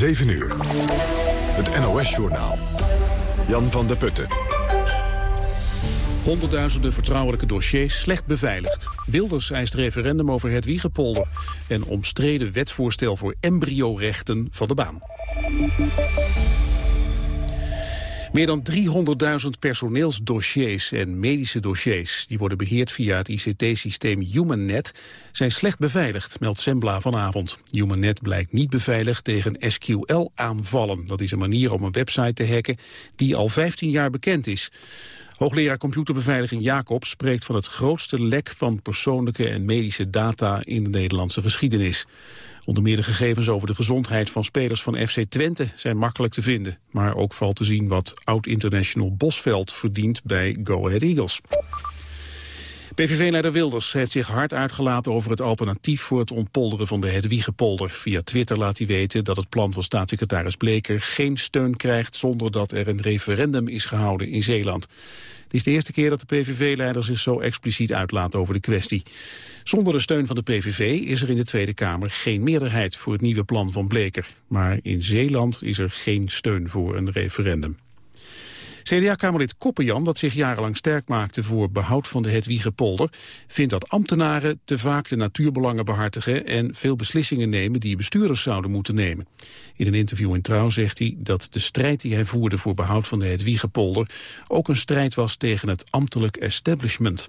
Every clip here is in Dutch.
7 uur. Het NOS-journaal. Jan van der Putten. Honderdduizenden vertrouwelijke dossiers slecht beveiligd. Wilders eist referendum over het Wiegepolder. En omstreden wetsvoorstel voor embryorechten van de baan. Meer dan 300.000 personeelsdossiers en medische dossiers... die worden beheerd via het ICT-systeem HumanNet... zijn slecht beveiligd, meldt Sembla vanavond. HumanNet blijkt niet beveiligd tegen SQL-aanvallen. Dat is een manier om een website te hacken die al 15 jaar bekend is. Hoogleraar computerbeveiliging Jacob spreekt van het grootste lek van persoonlijke en medische data in de Nederlandse geschiedenis. Onder meer de gegevens over de gezondheid van spelers van FC Twente zijn makkelijk te vinden. Maar ook valt te zien wat oud-international Bosveld verdient bij Go Ahead Eagles. PVV-leider Wilders heeft zich hard uitgelaten over het alternatief voor het ontpolderen van de Hedwiegepolder. Via Twitter laat hij weten dat het plan van staatssecretaris Bleker geen steun krijgt zonder dat er een referendum is gehouden in Zeeland. Het is de eerste keer dat de PVV-leider zich zo expliciet uitlaat over de kwestie. Zonder de steun van de PVV is er in de Tweede Kamer geen meerderheid voor het nieuwe plan van Bleker. Maar in Zeeland is er geen steun voor een referendum. CDA-kamerlid Koppenjan, dat zich jarenlang sterk maakte voor behoud van de Hetwiegepolder, vindt dat ambtenaren te vaak de natuurbelangen behartigen en veel beslissingen nemen die bestuurders zouden moeten nemen. In een interview in Trouw zegt hij dat de strijd die hij voerde voor behoud van de Hetwiegepolder ook een strijd was tegen het ambtelijk establishment.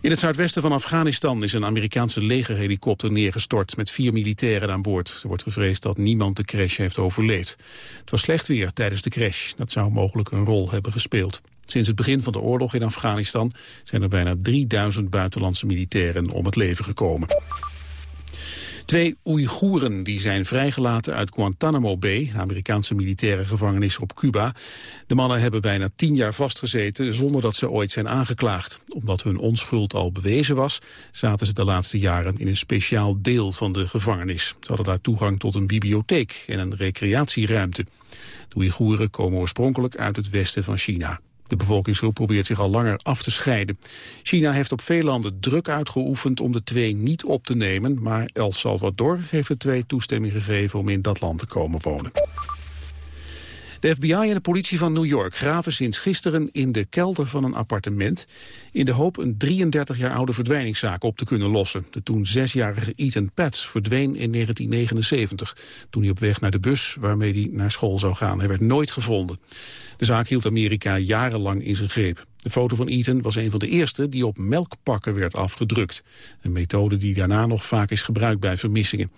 In het zuidwesten van Afghanistan is een Amerikaanse legerhelikopter neergestort met vier militairen aan boord. Er wordt gevreesd dat niemand de crash heeft overleefd. Het was slecht weer tijdens de crash. Dat zou mogelijk een rol hebben gespeeld. Sinds het begin van de oorlog in Afghanistan zijn er bijna 3000 buitenlandse militairen om het leven gekomen. Twee Oeigoeren die zijn vrijgelaten uit Guantanamo Bay, Amerikaanse militaire gevangenis op Cuba. De mannen hebben bijna tien jaar vastgezeten zonder dat ze ooit zijn aangeklaagd. Omdat hun onschuld al bewezen was, zaten ze de laatste jaren in een speciaal deel van de gevangenis. Ze hadden daar toegang tot een bibliotheek en een recreatieruimte. De Oeigoeren komen oorspronkelijk uit het westen van China. De bevolkingsgroep probeert zich al langer af te scheiden. China heeft op veel landen druk uitgeoefend om de twee niet op te nemen, maar El Salvador heeft de twee toestemming gegeven om in dat land te komen wonen. De FBI en de politie van New York graven sinds gisteren in de kelder van een appartement... in de hoop een 33 jaar oude verdwijningszaak op te kunnen lossen. De toen zesjarige Ethan Pats verdween in 1979... toen hij op weg naar de bus waarmee hij naar school zou gaan. Hij werd nooit gevonden. De zaak hield Amerika jarenlang in zijn greep. De foto van Ethan was een van de eerste die op melkpakken werd afgedrukt. Een methode die daarna nog vaak is gebruikt bij vermissingen.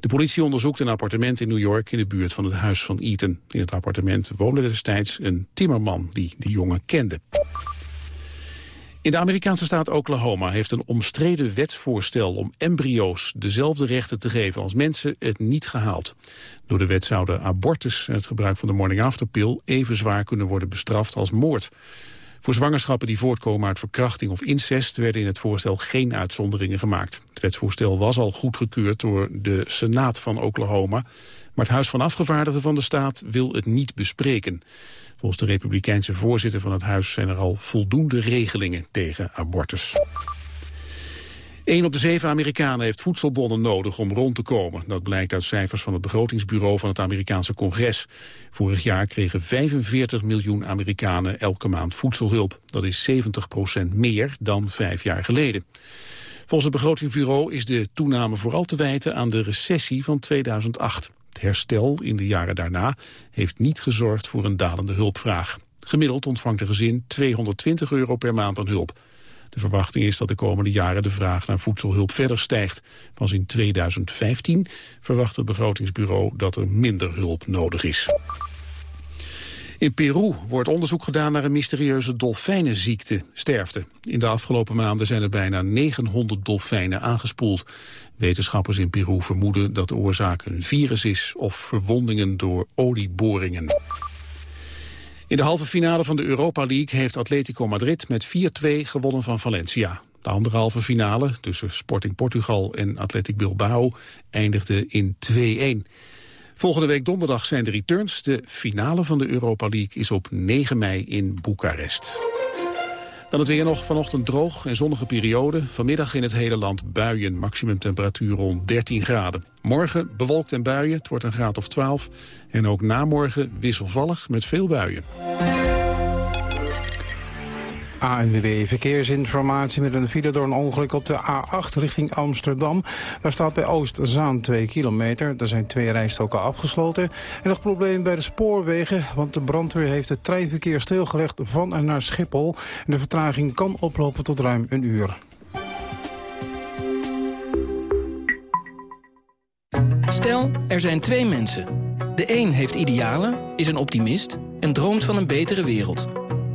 De politie onderzoekt een appartement in New York in de buurt van het huis van Ethan. In het appartement woonde destijds een timmerman die de jongen kende. In de Amerikaanse staat Oklahoma heeft een omstreden wetsvoorstel om embryo's dezelfde rechten te geven als mensen het niet gehaald. Door de wet zouden abortus en het gebruik van de morning after pill even zwaar kunnen worden bestraft als moord. Voor zwangerschappen die voortkomen uit verkrachting of incest werden in het voorstel geen uitzonderingen gemaakt. Het wetsvoorstel was al goedgekeurd door de Senaat van Oklahoma, maar het Huis van Afgevaardigden van de staat wil het niet bespreken. Volgens de republikeinse voorzitter van het huis zijn er al voldoende regelingen tegen abortus. Een op de zeven Amerikanen heeft voedselbonnen nodig om rond te komen. Dat blijkt uit cijfers van het begrotingsbureau van het Amerikaanse congres. Vorig jaar kregen 45 miljoen Amerikanen elke maand voedselhulp. Dat is 70 procent meer dan vijf jaar geleden. Volgens het begrotingsbureau is de toename vooral te wijten aan de recessie van 2008. Het herstel in de jaren daarna heeft niet gezorgd voor een dalende hulpvraag. Gemiddeld ontvangt een gezin 220 euro per maand aan hulp. De verwachting is dat de komende jaren de vraag naar voedselhulp verder stijgt. Pas in 2015 verwacht het begrotingsbureau dat er minder hulp nodig is. In Peru wordt onderzoek gedaan naar een mysterieuze dolfijnenziekte, sterfte. In de afgelopen maanden zijn er bijna 900 dolfijnen aangespoeld. Wetenschappers in Peru vermoeden dat de oorzaak een virus is of verwondingen door olieboringen. In de halve finale van de Europa League heeft Atletico Madrid met 4-2 gewonnen van Valencia. De andere halve finale tussen Sporting Portugal en Athletic Bilbao eindigde in 2-1. Volgende week donderdag zijn de returns. De finale van de Europa League is op 9 mei in Boekarest. Dan het weer nog vanochtend droog en zonnige periode. Vanmiddag in het hele land buien, maximum temperatuur rond 13 graden. Morgen bewolkt en buien, het wordt een graad of 12. En ook namorgen wisselvallig met veel buien. ANWB Verkeersinformatie met een file door een ongeluk op de A8 richting Amsterdam. Daar staat bij Oostzaan 2 kilometer. Er zijn twee rijstoken afgesloten. En nog probleem bij de spoorwegen, want de brandweer heeft het treinverkeer stilgelegd van en naar Schiphol. En de vertraging kan oplopen tot ruim een uur. Stel, er zijn twee mensen. De een heeft idealen, is een optimist en droomt van een betere wereld.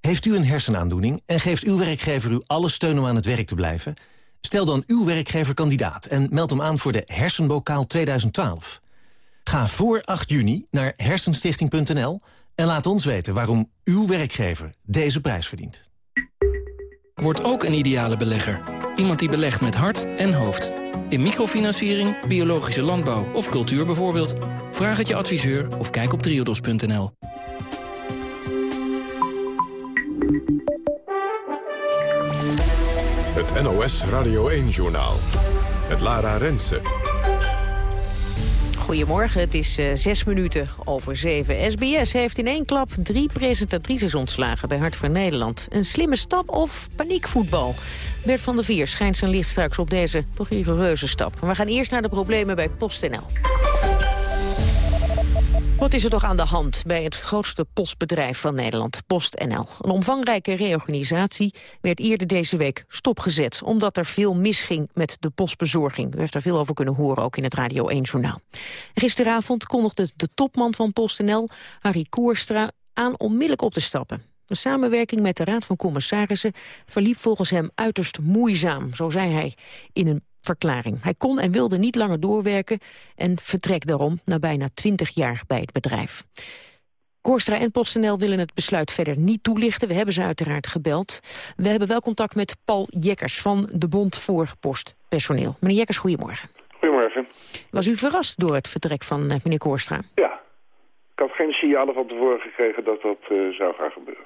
Heeft u een hersenaandoening en geeft uw werkgever u alle steun om aan het werk te blijven? Stel dan uw werkgever kandidaat en meld hem aan voor de Hersenbokaal 2012. Ga voor 8 juni naar hersenstichting.nl en laat ons weten waarom uw werkgever deze prijs verdient. Word ook een ideale belegger. Iemand die belegt met hart en hoofd. In microfinanciering, biologische landbouw of cultuur bijvoorbeeld. Vraag het je adviseur of kijk op triodos.nl. Het NOS Radio 1-journaal. Het Lara Rensen. Goedemorgen, het is uh, zes minuten over zeven. SBS heeft in één klap drie presentatrices ontslagen bij Hart voor Nederland. Een slimme stap of paniekvoetbal? Bert van der Vier schijnt zijn licht straks op deze toch rigoureuze stap. We gaan eerst naar de problemen bij PostNL. Wat is er toch aan de hand bij het grootste postbedrijf van Nederland, PostNL? Een omvangrijke reorganisatie werd eerder deze week stopgezet... omdat er veel misging met de postbezorging. U heeft daar veel over kunnen horen, ook in het Radio 1-journaal. Gisteravond kondigde de topman van PostNL, Harry Koerstra... aan onmiddellijk op te stappen. De samenwerking met de Raad van Commissarissen verliep volgens hem uiterst moeizaam, zo zei hij in een verklaring. Hij kon en wilde niet langer doorwerken en vertrekt daarom na bijna twintig jaar bij het bedrijf. Korstra en PostNL willen het besluit verder niet toelichten. We hebben ze uiteraard gebeld. We hebben wel contact met Paul Jekkers van de Bond voor Postpersoneel. Meneer Jekkers, goedemorgen. Goedemorgen. Was u verrast door het vertrek van uh, meneer Korstra? Ja. Ik had geen signalen van tevoren gekregen dat dat uh, zou gaan gebeuren.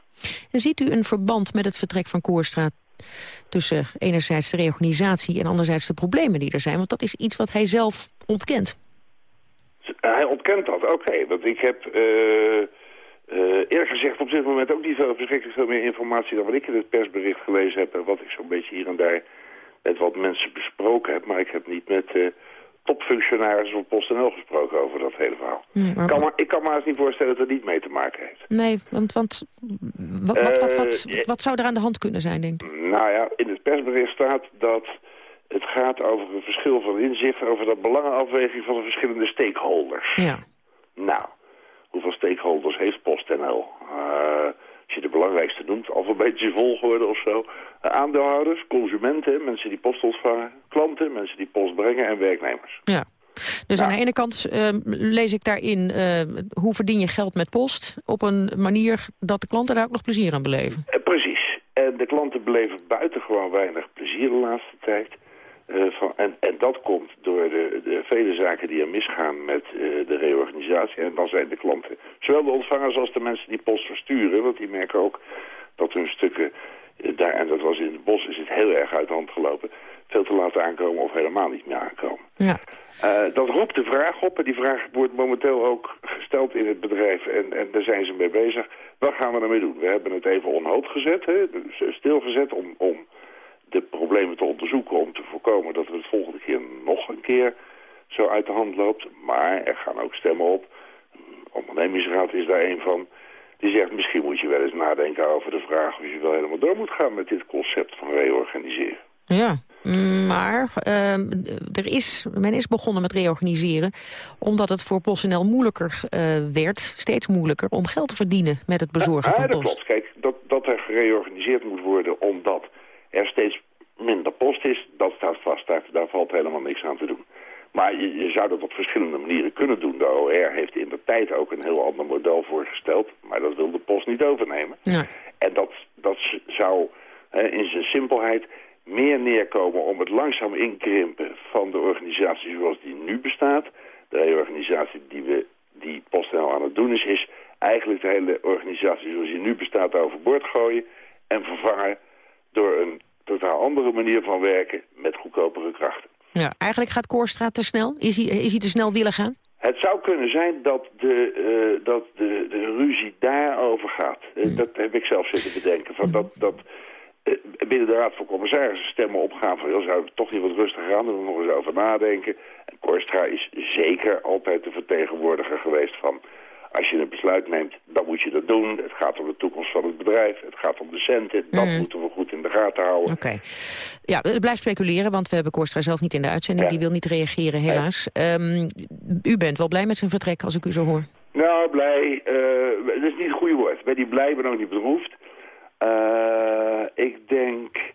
En ziet u een verband met het vertrek van Korstra tussen enerzijds de reorganisatie en anderzijds de problemen die er zijn? Want dat is iets wat hij zelf ontkent. Hij ontkent dat, oké. Want ik heb uh, eerlijk gezegd op dit moment ook niet veel verschrikkelijk veel meer informatie dan wat ik in het persbericht gelezen heb. En wat ik zo'n beetje hier en daar met wat mensen besproken heb. Maar ik heb niet met uh, topfunctionarissen van PostNL gesproken over dat hele verhaal. Nee, maar... kan maar, ik kan me eens niet voorstellen dat het niet mee te maken heeft. Nee, want, want wat, wat, wat, wat, wat zou er aan de hand kunnen zijn, denk ik? Nou ja, in het persbericht staat dat het gaat over een verschil van inzicht... over de belangenafweging van de verschillende stakeholders. Ja. Nou, hoeveel stakeholders heeft PostNL? Uh, als je de belangrijkste noemt, alfabetische volgorde of zo. Uh, aandeelhouders, consumenten, mensen die post ontvangen... klanten, mensen die post brengen en werknemers. Ja. Dus aan de ene kant uh, lees ik daarin uh, hoe verdien je geld met post... op een manier dat de klanten daar ook nog plezier aan beleven. Uh, precies. En de klanten beleven buitengewoon weinig plezier de laatste tijd. Van, en, en dat komt door de, de, vele zaken die er misgaan met de reorganisatie. En dan zijn de klanten, zowel de ontvangers als de mensen die post versturen... want die merken ook dat hun stukken daar, en dat was in het bos, is het heel erg uit de hand gelopen veel te laten aankomen of helemaal niet meer aankomen. Ja. Dat roept de vraag op en die vraag wordt momenteel ook gesteld in het bedrijf en, en daar zijn ze mee bezig. Wat gaan we ermee doen? We hebben het even onhoud gezet, hè, stilgezet om, om de problemen te onderzoeken om te voorkomen dat het de volgende keer nog een keer zo uit de hand loopt. Maar er gaan ook stemmen op. De ondernemingsraad is daar een van. Die zegt misschien moet je wel eens nadenken over de vraag of je wel helemaal door moet gaan met dit concept van reorganiseren. Ja, maar uh, er is, men is begonnen met reorganiseren... omdat het voor PostNL moeilijker uh, werd, steeds moeilijker... om geld te verdienen met het bezorgen ja, van dat post. Klopt. Kijk, dat, dat er gereorganiseerd moet worden omdat er steeds minder post is, dat staat vast. Daar, daar valt helemaal niks aan te doen. Maar je, je, zou dat op verschillende manieren kunnen doen. De OR heeft in de tijd ook een heel ander model voorgesteld. Maar dat wil de post niet overnemen. Ja. En dat, dat zou hè, in zijn simpelheid meer neerkomen om het langzaam inkrimpen van de organisatie zoals die nu bestaat. De reorganisatie die, we, die PostNL aan het doen is, is eigenlijk de hele organisatie zoals die nu bestaat overboord gooien en vervangen door een totaal andere manier van werken met goedkopere krachten. Ja, eigenlijk gaat Korstra te snel. Is hij, is hij te snel willen gaan? Het zou kunnen zijn dat de, uh, dat de, de ruzie daarover gaat. Uh, dat heb ik zelf zitten bedenken. Van dat, dat uh, binnen de Raad van Commissarissen stemmen opgaan van... zou het toch niet wat rustiger aan, we nog eens over nadenken. En Korstra is zeker altijd de vertegenwoordiger geweest van als je een besluit neemt, dan moet je dat doen. Het gaat om de toekomst van het bedrijf. Het gaat om de centen. Dat mm. moeten we goed in de gaten houden. Oké. Ja, we blijven speculeren, want we hebben Korstra zelf niet in de uitzending. Die wil niet reageren, helaas. Um, u bent wel blij met zijn vertrek, als ik u zo hoor. Nou, blij. Uh, dat is niet het goede woord. Ben die blij, ben ook niet bedroefd. Uh, ik denk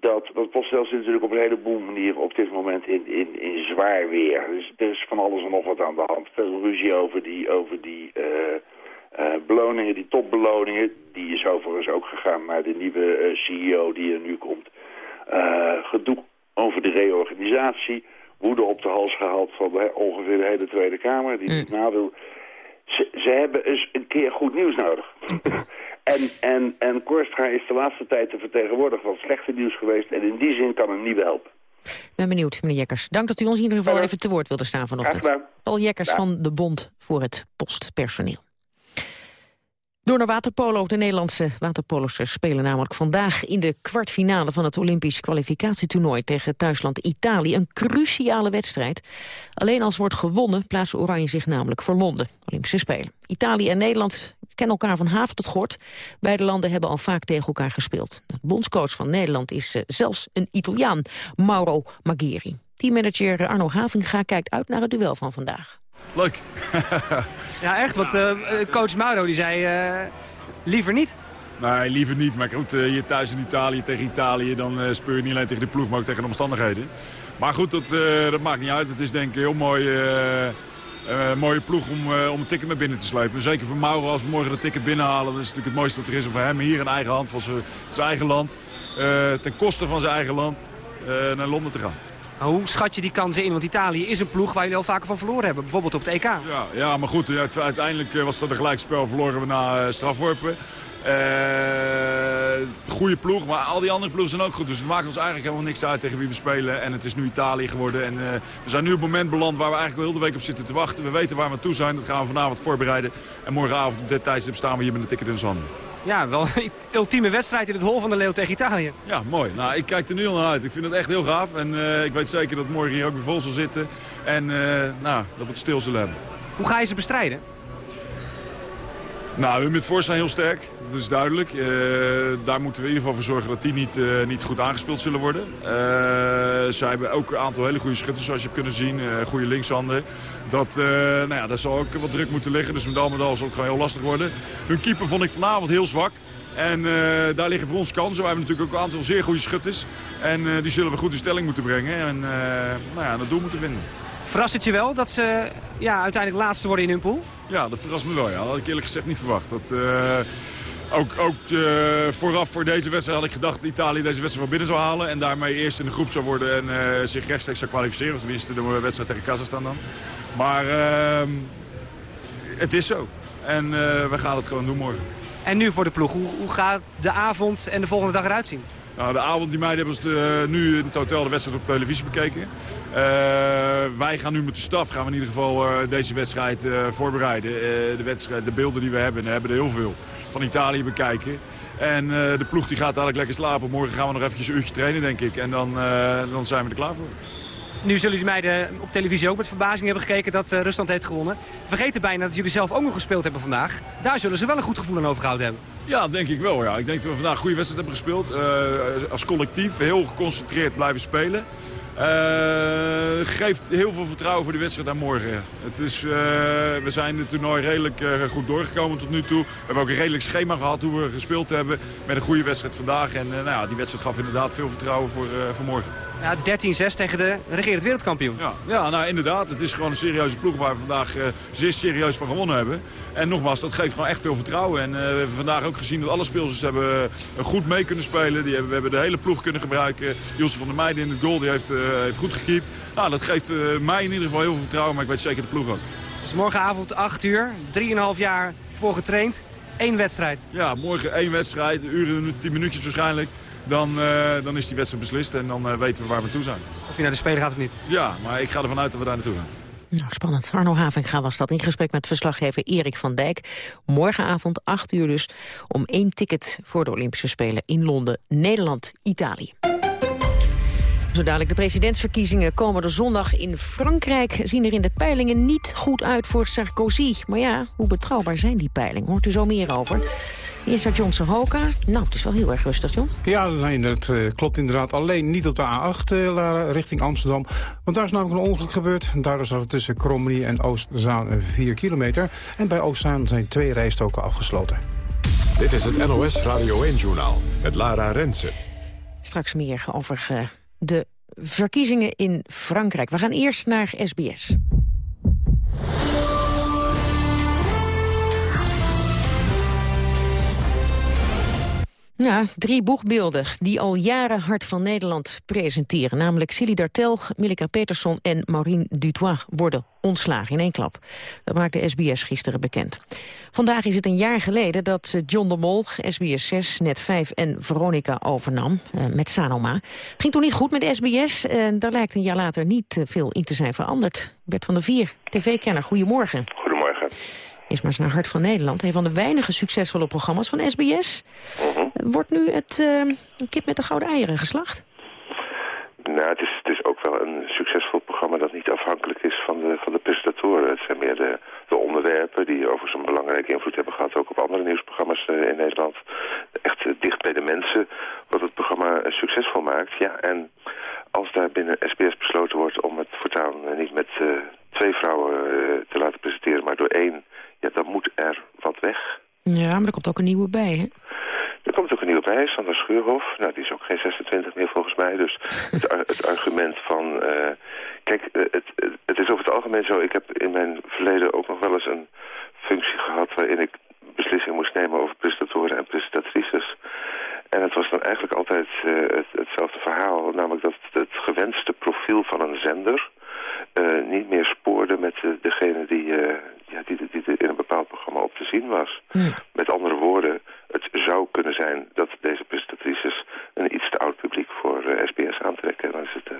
dat, dat PostNL zit natuurlijk op een heleboel manieren op dit moment in, in, in zwaar weer. Dus er is van alles en nog wat aan de hand. Veel ruzie over die, over die uh, uh, beloningen, die topbeloningen. Die is overigens ook gegaan naar de nieuwe uh, CEO die er nu komt. gedoe over de reorganisatie. Woede op de hals gehaald van de, ongeveer de hele Tweede Kamer. Die niet mm. na wil. Ze, ze hebben eens een keer goed nieuws nodig. En, en, en Korstra is de laatste tijd te vertegenwoordiger van slechte nieuws geweest. En in die zin kan een nieuwe helpen. Ik ben benieuwd, meneer Jekkers. Dank dat u ons in ieder geval even te woord wilde staan vanochtend. Paul Jekkers van de Bond voor het Postpersoneel. Door naar waterpolo. De Nederlandse waterpolosters spelen namelijk vandaag in de kwartfinale van het Olympisch kwalificatietoernooi tegen thuisland Italië. Een cruciale wedstrijd. Alleen als wordt gewonnen plaatsen Oranje zich namelijk voor Londen, Olympische Spelen. Italië en Nederland kennen elkaar van haven tot gort. Beide landen hebben al vaak tegen elkaar gespeeld. De bondscoach van Nederland is uh, zelfs een Italiaan, Mauro Maghieri. Teammanager Arno Havinga kijkt uit naar het duel van vandaag. Leuk. ja, echt, want uh, coach Mauro die zei uh, liever niet. Nee, liever niet. Maar goed, hier thuis in Italië tegen Italië... dan speur je niet alleen tegen de ploeg, maar ook tegen de omstandigheden. Maar goed, dat, dat maakt niet uit. Het is denk ik heel mooi uh, mooie ploeg om, uh, om een ticket met binnen te slepen. Zeker voor Mauro, als we morgen dat ticket binnenhalen... dat is natuurlijk het mooiste wat er is om voor hem hier in eigen hand, van zijn eigen land... Uh, ten koste van zijn eigen land naar Londen te gaan. hoe schat je die kansen in? Want Italië is een ploeg waar jullie al vaker van verloren hebben. Bijvoorbeeld op het EK. Ja, ja maar goed, uiteindelijk was dat een gelijkspel. Verloren we na strafworpen. Uh, goede ploeg, maar al die andere ploegen zijn ook goed. Dus het maakt ons eigenlijk helemaal niks uit tegen wie we spelen. En het is nu Italië geworden. En uh, we zijn nu op het moment beland waar we eigenlijk al heel de week op zitten te wachten. We weten waar we toe zijn. Dat gaan we vanavond voorbereiden. En morgenavond op dit tijdstip staan we hier met een ticket in de handen. Ja, wel een ultieme wedstrijd in het hol van de Leeuw tegen Italië. Ja, mooi. Nou, ik kijk er nu al naar uit. Ik vind het echt heel gaaf. En uh, ik weet zeker dat morgen hier ook weer vol zal zitten. En nou, dat we het stil zullen hebben. Hoe ga je ze bestrijden? Nou, met Force zijn heel sterk. Dat is duidelijk. Uh, daar moeten we in ieder geval voor zorgen dat die niet, uh, niet goed aangespeeld zullen worden. Uh, zij hebben ook een aantal hele goede schutters, zoals je hebt kunnen zien. goede linkshanden. Dat, nou ja, daar zal ook wat druk moeten liggen. Dus met al met al zal het gewoon heel lastig worden. Hun keeper vond ik vanavond heel zwak. En daar liggen voor ons kansen. We hebben natuurlijk ook een aantal zeer goede schutters. En die zullen we goed in stelling moeten brengen. En nou ja, dat doel moeten vinden. Verrast het je wel dat ze ja, uiteindelijk laatste worden in hun pool? Ja, dat verrast me wel. Ja. Dat had ik eerlijk gezegd niet verwacht. Dat, ook, ook uh, vooraf voor deze wedstrijd had ik gedacht dat Italië deze wedstrijd wel binnen zou halen. En daarmee eerst in de groep zou worden en uh, zich rechtstreeks zou kwalificeren. Tenminste de wedstrijd tegen Kazachstan dan. Maar uh, het is zo. En we gaan het gewoon doen morgen. En nu voor de ploeg. Hoe, hoe gaat de avond en de volgende dag eruit zien? Nou, de avond die meiden hebben we nu in totaal de wedstrijd op televisie bekeken. Uh, wij gaan nu met de staf gaan we in ieder geval uh, deze wedstrijd voorbereiden. de, wedstrijd, de beelden die we hebben, we hebben er heel veel van Italië bekijken. En de ploeg die gaat eigenlijk lekker slapen. Morgen gaan we nog eventjes een uurtje trainen, denk ik. En dan, dan zijn we er klaar voor. Nu zullen die meiden op televisie ook met verbazing hebben gekeken dat Rusland heeft gewonnen. Vergeten bijna dat jullie zelf ook nog gespeeld hebben vandaag. Daar zullen ze wel een goed gevoel aan overgehouden hebben. Ja, denk ik wel. Ja. Ik denk dat we vandaag een goede wedstrijd hebben gespeeld. Uh, als collectief heel geconcentreerd blijven spelen. Uh, geeft heel veel vertrouwen voor de wedstrijd aan morgen. Het is, we zijn het toernooi redelijk goed doorgekomen tot nu toe. We hebben ook een redelijk schema gehad hoe we gespeeld hebben. Met een goede wedstrijd vandaag. En nou ja, die wedstrijd gaf inderdaad veel vertrouwen voor, voor morgen. Ja, 13-6 tegen de regerend wereldkampioen. Ja, ja, nou inderdaad. Het is gewoon een serieuze ploeg waar we vandaag zeer serieus van gewonnen hebben. En nogmaals, dat geeft gewoon echt veel vertrouwen. En we hebben vandaag ook gezien dat alle speelsters hebben goed mee kunnen spelen. Die hebben, we hebben de hele ploeg kunnen gebruiken. Ilse van der Meijden in het goal, die heeft eh, heeft goed gekiept. Nou, dat geeft eh, mij in ieder geval heel veel vertrouwen, maar ik weet zeker de ploeg ook. Dus morgenavond 8 uur, 3,5 jaar voor getraind, één wedstrijd. Ja, morgen één wedstrijd, uren, 10 minuutjes waarschijnlijk. Dan, uh, dan is die wedstrijd beslist en dan uh, weten we waar we toe zijn. Of je naar de Spelen gaat of niet? Ja, maar ik ga ervan uit dat we daar naartoe gaan. Nou, spannend. Arno Havenga was dat in gesprek met verslaggever Erik van Dijk. Morgenavond 8 uur dus om één ticket voor de Olympische Spelen in Londen, Nederland, Italië. Zo dadelijk de presidentsverkiezingen komende zondag in Frankrijk... zien er in de peilingen niet goed uit voor Sarkozy. Maar ja, hoe betrouwbaar zijn die peilingen? Hoort u zo meer over. Eerst naar Johnson Hoka. Nou, het is wel heel erg rustig, John. Ja, nee, dat uh, klopt inderdaad. Alleen niet op de A8 uh, eh, richting Amsterdam. Want daar is namelijk een ongeluk gebeurd. Daardoor staat het tussen Kromli en Oostzaan 4 kilometer. En bij Oostzaan zijn twee rijstoken afgesloten. Dit is het NOS Radio 1-journaal met Lara Rensen. Straks meer over uh, de verkiezingen in Frankrijk. We gaan eerst naar SBS. Ja, drie boegbeelden die al jaren Hart van Nederland presenteren. Namelijk Silly Dartel, Millika Peterson en Maureen Dutois worden ontslagen in één klap. Dat maakte SBS gisteren bekend. Vandaag is het een jaar geleden dat John de Mol, SBS 6, Net 5 en Veronica overnam eh, met Sanoma. Ging toen niet goed met SBS en daar lijkt een jaar later niet eh, veel in te zijn veranderd. Bert van der Vier, tv-kenner, goedemorgen. Goedemorgen. Is maar eens naar Hart van Nederland. Een van de weinige succesvolle programma's van SBS. Wordt nu het uh, kip met de gouden eieren geslacht? Nou, het is, het is ook wel een succesvol programma dat niet afhankelijk is van de, van de presentatoren. Het zijn meer de, de onderwerpen die overigens een belangrijke invloed hebben gehad, ook op andere nieuwsprogramma's uh, in Nederland. Echt uh, dicht bij de mensen wat het programma succesvol maakt. Ja, en als daar binnen SBS besloten wordt om het voortaan niet met twee vrouwen te laten presenteren, maar door één ja, dan moet er wat weg. Ja, maar er komt ook een nieuwe bij, hè? Er komt ook een nieuwe bij, Sander Schuurhof. Nou, die is ook geen 26 meer volgens mij. Dus het, argument van... Uh, kijk, eh, het, het is over het algemeen zo... Ik heb in mijn verleden ook nog wel eens een functie gehad... waarin ik beslissingen moest nemen over presentatoren en presentatrices. En het was dan eigenlijk altijd het, hetzelfde verhaal. Namelijk dat het gewenste profiel van een zender... Niet meer spoorde met degene die, ja, die, in een bepaald programma op te zien was. Met andere woorden, het zou kunnen zijn dat deze presentatrices een iets te oud publiek voor uh, SBS aantrekken. Dan is het uh,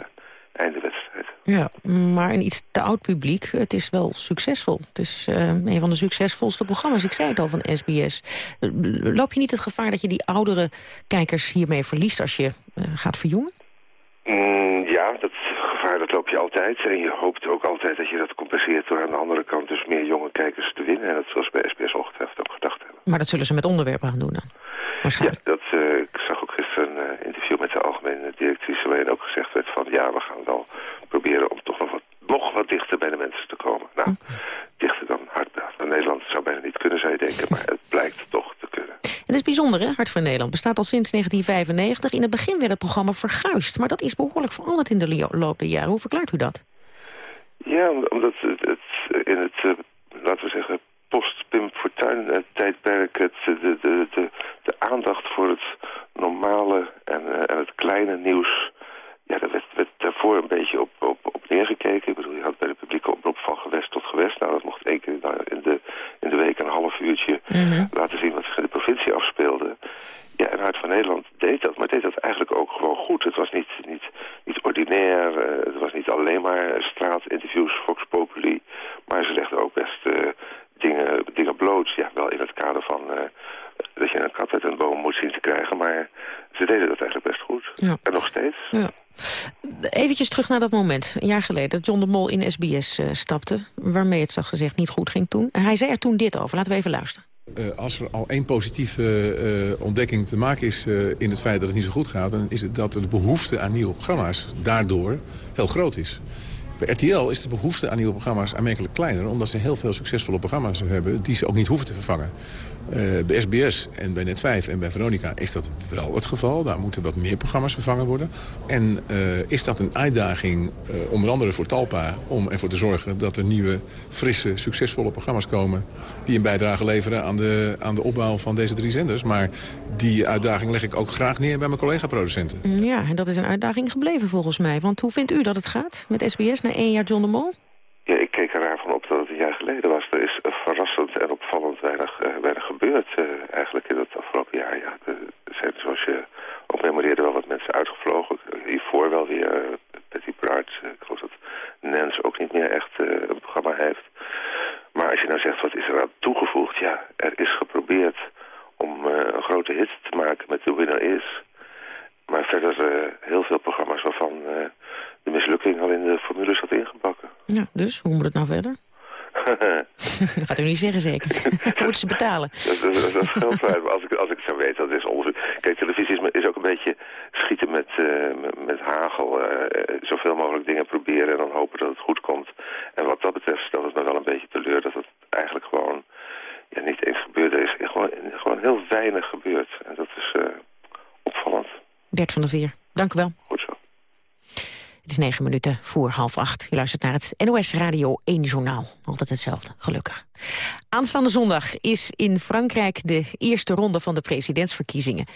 einde wedstrijd. Ja, maar een iets te oud publiek, het is wel succesvol. Het is uh, een van de succesvolste programma's, ik zei het al, van SBS. Loop je niet het gevaar dat je die oudere kijkers hiermee verliest als je gaat verjongen? Mm, ja, dat gevaar dat loop je altijd. En je hoopt ook altijd dat je dat compenseert door aan de andere kant dus meer jonge kijkers te winnen. En dat zoals bij SBS ongetwijfeld ook gedacht hebben. Maar dat zullen ze met onderwerpen gaan doen dan? Waarschijnlijk. Ja, dat, uh, ik zag ook gisteren een uh, interview met de algemene directrice waarin ook gezegd werd van ja, we gaan wel proberen om toch nog wat, nog wat dichter bij de mensen te komen. Nou, dichter dan hardpraat. Nederland zou bijna niet kunnen, zou je denken, maar het blijkt toch kunnen. En dat is bijzonder, hè? Hart voor Nederland bestaat al sinds 1995. In het begin werd het programma verguisd, maar dat is behoorlijk veranderd in de loop der jaren. Hoe verklaart u dat? Ja, omdat het, het in het, uh, laten we zeggen, post-Pim Fortuyn tijdperk het, de, de, de, de, aandacht voor het normale en, uh, en het kleine nieuws ja, daar werd, werd daarvoor een beetje op, op, op neergekeken. Ik bedoel, je had bij de publieke oproep van gewest tot gewest. Nou, dat mocht één keer in de, in de week een half uurtje mhm. laten zien wat zich in de provincie afspeelde. Ja, en Hart van Nederland deed dat, maar deed dat eigenlijk ook gewoon goed. Het was niet, niet, niet ordinair, uh, het was niet alleen maar straatinterviews, Fox Populi. Maar ze legden ook best uh, dingen, dingen bloot. Ja, wel in het kader van uh, dat je een kat uit een boom moet zien te krijgen. Maar ze deden dat eigenlijk best goed. Ja. En nog steeds. Ja. Eventjes terug naar dat moment, een jaar geleden... dat John de Mol in SBS uh, stapte, waarmee het zag gezegd niet goed ging toen. Hij zei er toen dit over, laten we even luisteren. als er al één positieve ontdekking te maken is in het feit dat het niet zo goed gaat... dan is het dat de behoefte aan nieuwe programma's daardoor heel groot is. Bij RTL is de behoefte aan nieuwe programma's aanmerkelijk kleiner... omdat ze heel veel succesvolle programma's hebben die ze ook niet hoeven te vervangen. Uh, bij SBS en bij Net5 en bij Veronica is dat wel het geval. Daar moeten wat meer programma's vervangen worden. En uh, is dat een uitdaging, uh, onder andere voor Talpa... om ervoor te zorgen dat er nieuwe, frisse, succesvolle programma's komen... die een bijdrage leveren aan de, aan de opbouw van deze drie zenders. Maar die uitdaging leg ik ook graag neer bij mijn collega-producenten. Ja, en dat is een uitdaging gebleven volgens mij. Want hoe vindt u dat het gaat met SBS na één jaar John de Mol? Ja, ik keek er van op dat het uh, eigenlijk in het afgelopen jaar. Ja, er zijn, zoals je ook memoreerde, wel wat mensen uitgevlogen. Hiervoor wel weer uh, Betty Bright. ik geloof dat Nens ook niet meer echt een programma heeft. Maar als je nou zegt, wat is er aan toegevoegd? Ja, er is geprobeerd om een grote hit te maken met The Winner Is. Maar verder heel veel programma's waarvan de mislukking al in de formule zat ingebakken. Ja, dus hoe moet het nou verder? Dat gaat u niet zeggen zeker. Moeten ze betalen? Dat, dat, dat Als ik, als ik zou weten, dat is onzin. Kijk, televisie is, is, ook een beetje schieten met, uh, met, hagel. Uh, zoveel mogelijk dingen proberen en dan hopen dat het goed komt. En wat dat betreft stelt het me wel een beetje teleur dat het eigenlijk gewoon ja, niet eens gebeurt. Er is gewoon, gewoon heel weinig gebeurd. En dat is uh, opvallend. Bert van der Veer, dank u wel. Goed zo. Het is negen minuten voor half acht. Je luistert naar het NOS Radio 1 Journaal. Altijd hetzelfde, gelukkig. Aanstaande zondag is in Frankrijk de eerste ronde van de presidentsverkiezingen.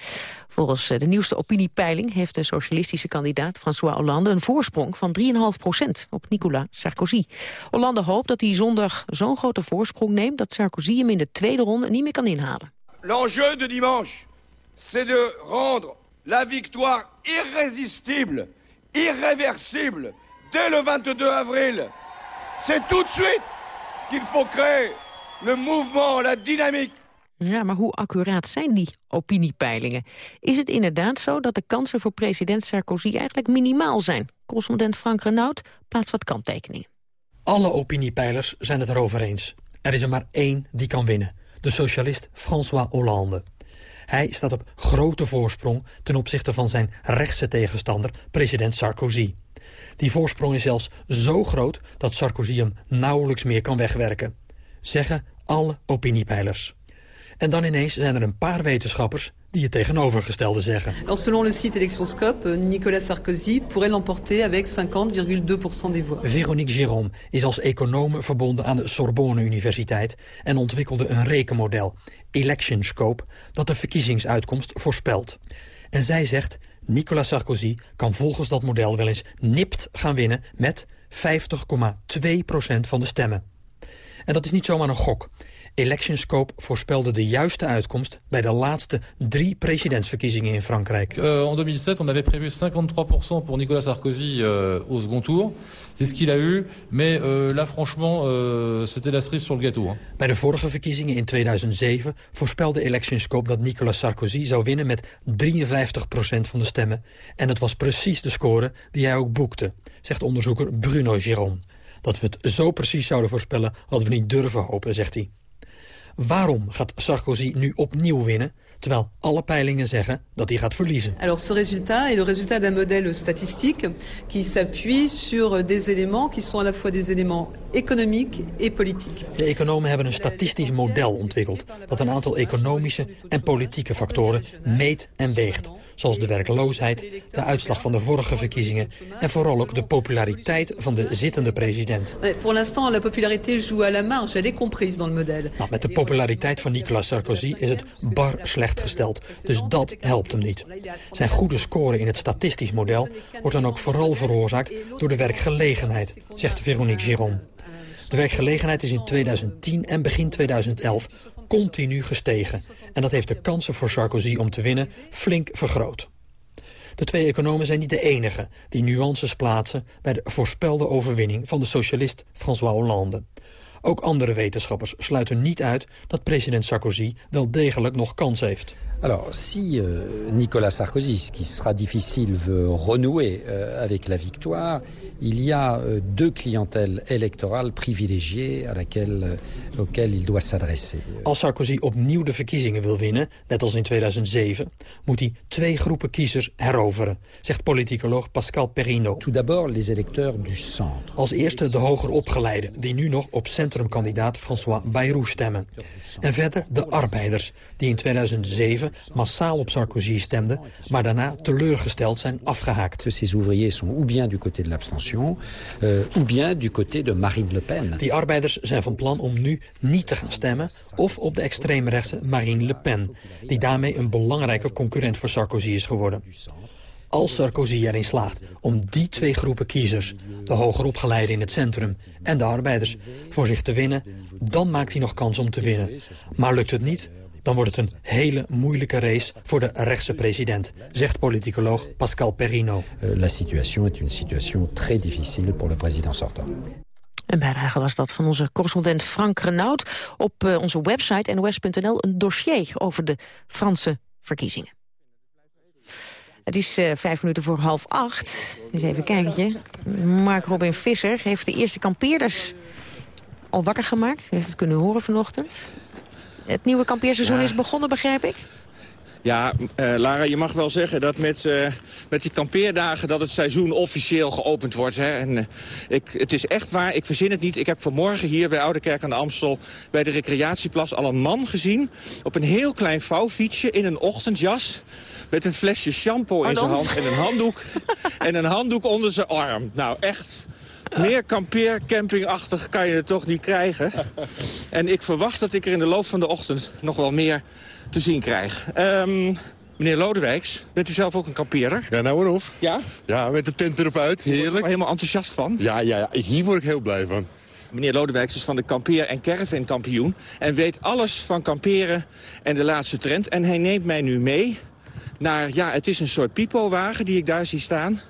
Volgens eh, de nieuwste opiniepeiling heeft de socialistische kandidaat François Hollande een voorsprong van 3,5 procent op Nicolas Sarkozy. Hollande hoopt dat hij zondag zo'n grote voorsprong neemt dat Sarkozy hem in de tweede ronde niet meer kan inhalen. L'enjeu de dimanche, c'est de rendre la victoire irrésistible irréversible dès le 22 avril. C'est tout de suite qu'il faut créer le mouvement, la dynamique. Ja, maar hoe accuraat zijn die opiniepeilingen? Is het inderdaad zo dat de kansen voor president Sarkozy eigenlijk minimaal zijn? Correspondent Frank Renaud plaatst wat kanttekeningen. Alle opiniepeilers zijn het erover eens. Er is er maar één die kan winnen. De socialist François Hollande. Hij staat op grote voorsprong ten opzichte van zijn rechtse tegenstander, president Sarkozy. Die voorsprong is zelfs zo groot dat Sarkozy hem nauwelijks meer kan wegwerken. Zeggen alle opiniepeilers. En dan ineens zijn er een paar wetenschappers die het tegenovergestelde zeggen. Alors selon le site Electionscope, Nicolas Sarkozy pourrait l'emporter avec 50,2% des voix. Véronique Jérôme is als econoom verbonden aan de Sorbonne Universiteit en ontwikkelde een rekenmodel, Electionscope, dat de verkiezingsuitkomst voorspelt. En zij zegt, Nicolas Sarkozy kan volgens dat model wel eens nipt gaan winnen met 50,2% van de stemmen. En dat is niet zomaar een gok. Electionscope voorspelde de juiste uitkomst bij de laatste drie presidentsverkiezingen in Frankrijk. Uh, en 2007, on avait prévu 53% pour Nicolas Sarkozy uh, au second tour. C'est ce qu'il a eu, mais uh, là franchement, uh, c'était la cerise sur le gâteau. Hein. Bij de vorige verkiezingen in 2007 voorspelde Electionscope dat Nicolas Sarkozy zou winnen met 53% van de stemmen. En het was precies de score die hij ook boekte, zegt onderzoeker Bruno Giron. Dat we het zo precies zouden voorspellen hadden we niet durven hopen, zegt hij. Waarom gaat Sarkozy nu opnieuw winnen terwijl alle peilingen zeggen dat hij gaat verliezen. Alors ce résultat est le résultat d'un modèle statistique qui s'appuie sur des éléments qui sont à la fois des éléments économiques et politiques. De economen hebben een statistisch model ontwikkeld dat een aantal economische en politieke factoren meet en weegt, zoals de werkloosheid, de uitslag van de vorige verkiezingen en vooral ook de populariteit van de zittende president. Pour l'instant la popularité joue à la marge, elle est comprise dans le modèle. Nou, met de populariteit van Nicolas Sarkozy is het bar slecht Dus dat helpt hem niet. Zijn goede score in het statistisch model wordt dan ook vooral veroorzaakt door de werkgelegenheid, zegt Veronique Giron. De werkgelegenheid is in 2010 en begin 2011 continu gestegen. En dat heeft de kansen voor Sarkozy om te winnen flink vergroot. De twee economen zijn niet de enige die nuances plaatsen... bij de voorspelde overwinning van de socialist François Hollande. Ook andere wetenschappers sluiten niet uit dat president Sarkozy wel degelijk nog kans heeft. Alors, si euh, Nicolas Sarkozy, ce qui sera difficile, veut renouer euh, avec la victoire, il y a euh, deux clientèles électorales privilégiées à laquelle, auxquelles il doit s'adresser. Als Sarkozy opnieuw de verkiezingen wil winnen, net als in 2007... moet hij twee groepen kiezers heroveren, zegt politicoloog Pascal Perrino. Tout d'abord les électeurs du centre. Als eerste de hoger opgeleiden, die nu nog op centrumkandidaat François Bayrou stemmen. En verder de arbeiders, die in 2007 massaal op Sarkozy stemden... maar daarna teleurgesteld zijn afgehaakt. Ces ouvriers sont ou bien du côté de l'abstention, euh, ou bien du côté de Marine Le Pen. Die arbeiders zijn van plan om nu niet te gaan stemmen... of op de extreemrechtse Marine Le Pen... die daarmee een belangrijke concurrent voor Sarkozy is geworden. Als Sarkozy erin slaagt om die twee groepen kiezers... de hoger opgeleiden in het centrum en de arbeiders voor zich te winnen... dan maakt hij nog kans om te winnen. Maar lukt het niet, dan wordt het een hele moeilijke race voor de rechtse president, zegt politicoloog Pascal Perrino. Euh, la situation est une situation très difficile pour le président sortant. Een bijdrage was dat van onze correspondent Frank Renaud. Op eh, onze website nos.nl een dossier over de Franse verkiezingen. Het is eh, vijf minuten voor half acht. Eens even kijken. Mark Robin Visser heeft de eerste kampeerders al wakker gemaakt. U heeft het kunnen horen vanochtend. Het nieuwe kampeerseizoen Ja. is begonnen, begrijp ik? Ja, eh, Lara, je mag wel zeggen dat met, eh, met die kampeerdagen... dat het seizoen officieel geopend wordt. Hè. En, ik, het is echt waar, ik verzin het niet. Ik heb vanmorgen hier bij Oudekerk aan de Amstel... bij de recreatieplas al een man gezien... op een heel klein vouwfietsje in een ochtendjas... met een flesje shampoo in zijn Pardon? hand en een handdoek... en een handdoek onder zijn arm. Nou, echt... Meer kampeercampingachtig kan je het toch niet krijgen. En ik verwacht dat ik er in de loop van de ochtend nog wel meer te zien krijg. Ehm, meneer Lodewijks, bent u zelf ook een kampeerder? Ja, nou en of. Ja? Ja, met de tent erop uit. Heerlijk. er helemaal enthousiast van. Ja, ja, ja. Ik- Hier word ik heel blij van. Meneer Lodewijks is van de kampeer- en caravan kampioen... en weet alles van kamperen en de laatste trend. En hij neemt mij nu mee naar, ja, het is een soort pipowagen die ik daar zie staan...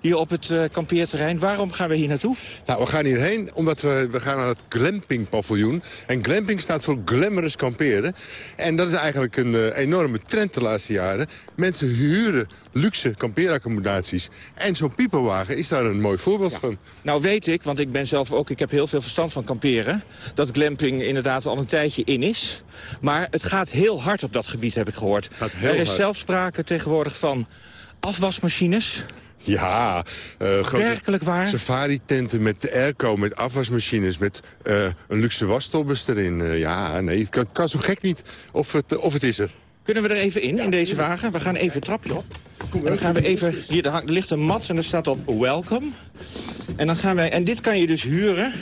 hier op het eh, kampeerterrein. Waarom gaan we hier naartoe? Nou, we gaan hierheen omdat we, we gaan naar het glamping-paviljoen. En glamping staat voor glamorous kamperen. En dat is eigenlijk een eh, enorme trend de laatste jaren. Mensen huren luxe kampeeraccommodaties. En zo'n pipowagen is daar een mooi voorbeeld van. Nou weet ik, want ik ben zelf ook, ik heb heel veel verstand van kamperen... dat glamping inderdaad al een tijdje in is. Maar het gaat heel hard op dat gebied, heb ik gehoord. er is hard. zelfs sprake tegenwoordig van afwasmachines. Ja, eh, Werkelijk waar? Safari-tenten met de airco, met afwasmachines, met eh, een luxe wasstobbers erin. Eh, ja, nee, het kan, kan zo gek niet of het, of het is er. Kunnen we er even in, in deze wagen? We gaan even het trapje op. En dan gaan we even... Hier er, hangt- er ligt een mat en er staat op welcome. En dan gaan wij... En dit kan je dus huren.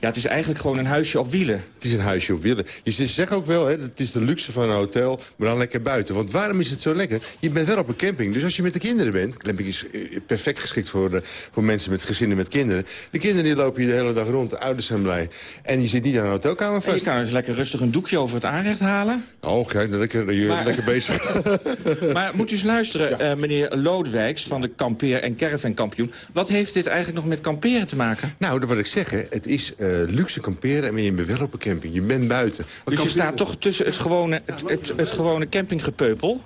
Ja, het is eigenlijk gewoon een huisje op wielen. Het is een huisje op wielen. Je zegt ook wel, hè, het is de luxe van een hotel, maar dan lekker buiten. Want waarom is het zo lekker? Je bent wel op een camping, dus als je met de kinderen bent... camping is eh, perfect geschikt voor, voor mensen met gezinnen met kinderen. De kinderen die lopen hier de hele dag rond, de ouders zijn blij. En je zit niet aan een hotelkamer En je vast. kan dus lekker rustig een doekje over het aanrecht halen. Oh, kijk, lekker, je, Maar- lekker bezig. Maar moet u eens luisteren, eh, meneer Lodewijks van de kampeer- en caravan kampioen. Wat heeft dit eigenlijk nog met kamperen te maken? Nou, dat wil ik zeggen. Het is eh, luxe kamperen en je bent wel op een camping. Je bent buiten. Dus je staat toch tussen het gewone, het, het, het gewone campinggepeupel?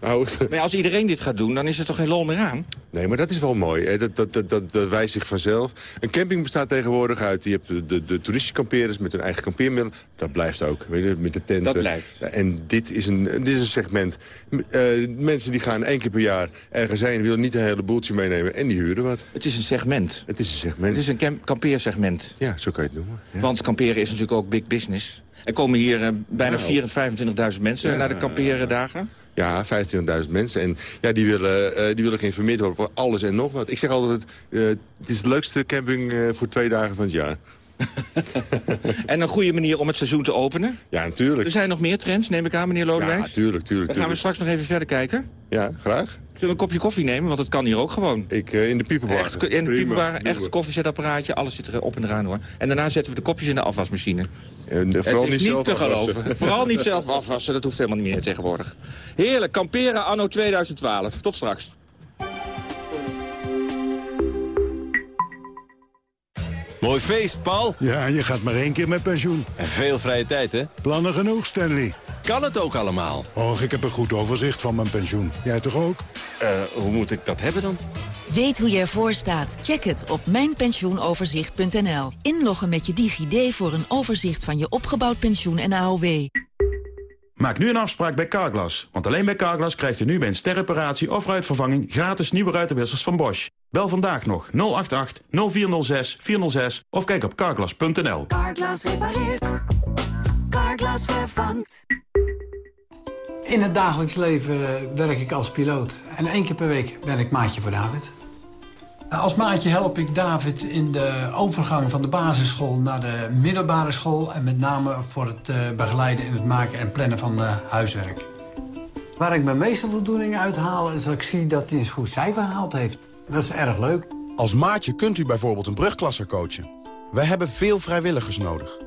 Nou, Maar als iedereen dit gaat doen, dan is er toch geen lol meer aan? Nee, maar dat is wel mooi. Hè? Dat, dat, dat, dat, dat wijst zich vanzelf. Een camping bestaat tegenwoordig uit... je hebt de, de, de toeristische kampeerders met hun eigen kampeermiddel. Dat blijft ook, weet je, met de tenten. Dat blijft. En dit is een, dit is een segment. Eh, mensen die gaan één keer per jaar ergens heen... willen niet een hele boeltje meenemen en die huren wat. Het is een segment. Het is een segment. Het is een camp- kampeersegment. Ja, zo kan je het noemen. Ja. Want kamperen is natuurlijk ook big business. Er komen hier eh, bijna Nou. 24.000 mensen Ja. naar de kamperendagen. Ja, 25.000 mensen. En ja, die willen, eh, die willen geïnformeerd worden voor alles en nog wat. Ik zeg altijd, eh, het is de leukste camping eh, voor twee dagen van het jaar. En een goede manier om het seizoen te openen. Ja, natuurlijk. Er zijn nog meer trends, neem ik aan, meneer Lodewijk. Ja, tuurlijk, tuurlijk. Dan gaan we straks nog even verder kijken. Ja, graag. Zullen we een kopje koffie nemen? Want dat kan hier ook gewoon. Ik eh, in de pieperwagen. Echt, in de echt koffiezetapparaatje, alles zit er op en eraan hoor. En daarna zetten we de kopjes in de afwasmachine. En, eh, vooral het is niet zelf te afwassen. geloven. Vooral niet zelf afwassen, dat hoeft helemaal niet meer tegenwoordig. Heerlijk, kamperen anno 2012. Tot straks. Mooi feest, Paul. Ja, je gaat maar één keer met pensioen. En veel vrije tijd, hè? Plannen genoeg, Stanley. Kan het ook allemaal? Och, ik heb een goed overzicht van mijn pensioen. Jij toch ook? Eh, hoe moet ik dat hebben dan? Weet hoe je ervoor staat? Check het op mijnpensioenoverzicht.nl. Inloggen met je DigiD voor een overzicht van je opgebouwd pensioen en AOW. Maak nu een afspraak bij Carglass. Want alleen bij Carglass krijgt u nu bij een sterreparatie of ruitvervanging... gratis nieuwe ruitenwissers van Bosch. Bel vandaag nog 088 0406 406 of kijk op carglass.nl. Carglass repareert. Vervangt. In het dagelijks leven werk ik als piloot. En één keer per week ben ik maatje voor David. Als maatje help ik David in de overgang van de basisschool naar de middelbare school... en met name voor het eh, begeleiden in het maken en plannen van uh, huiswerk. Waar ik mijn meeste voldoening uit haal is dat ik zie dat hij een goed cijfer gehaald heeft. Dat is erg leuk. Als maatje kunt u bijvoorbeeld een brugklasser coachen. Wij hebben veel vrijwilligers nodig.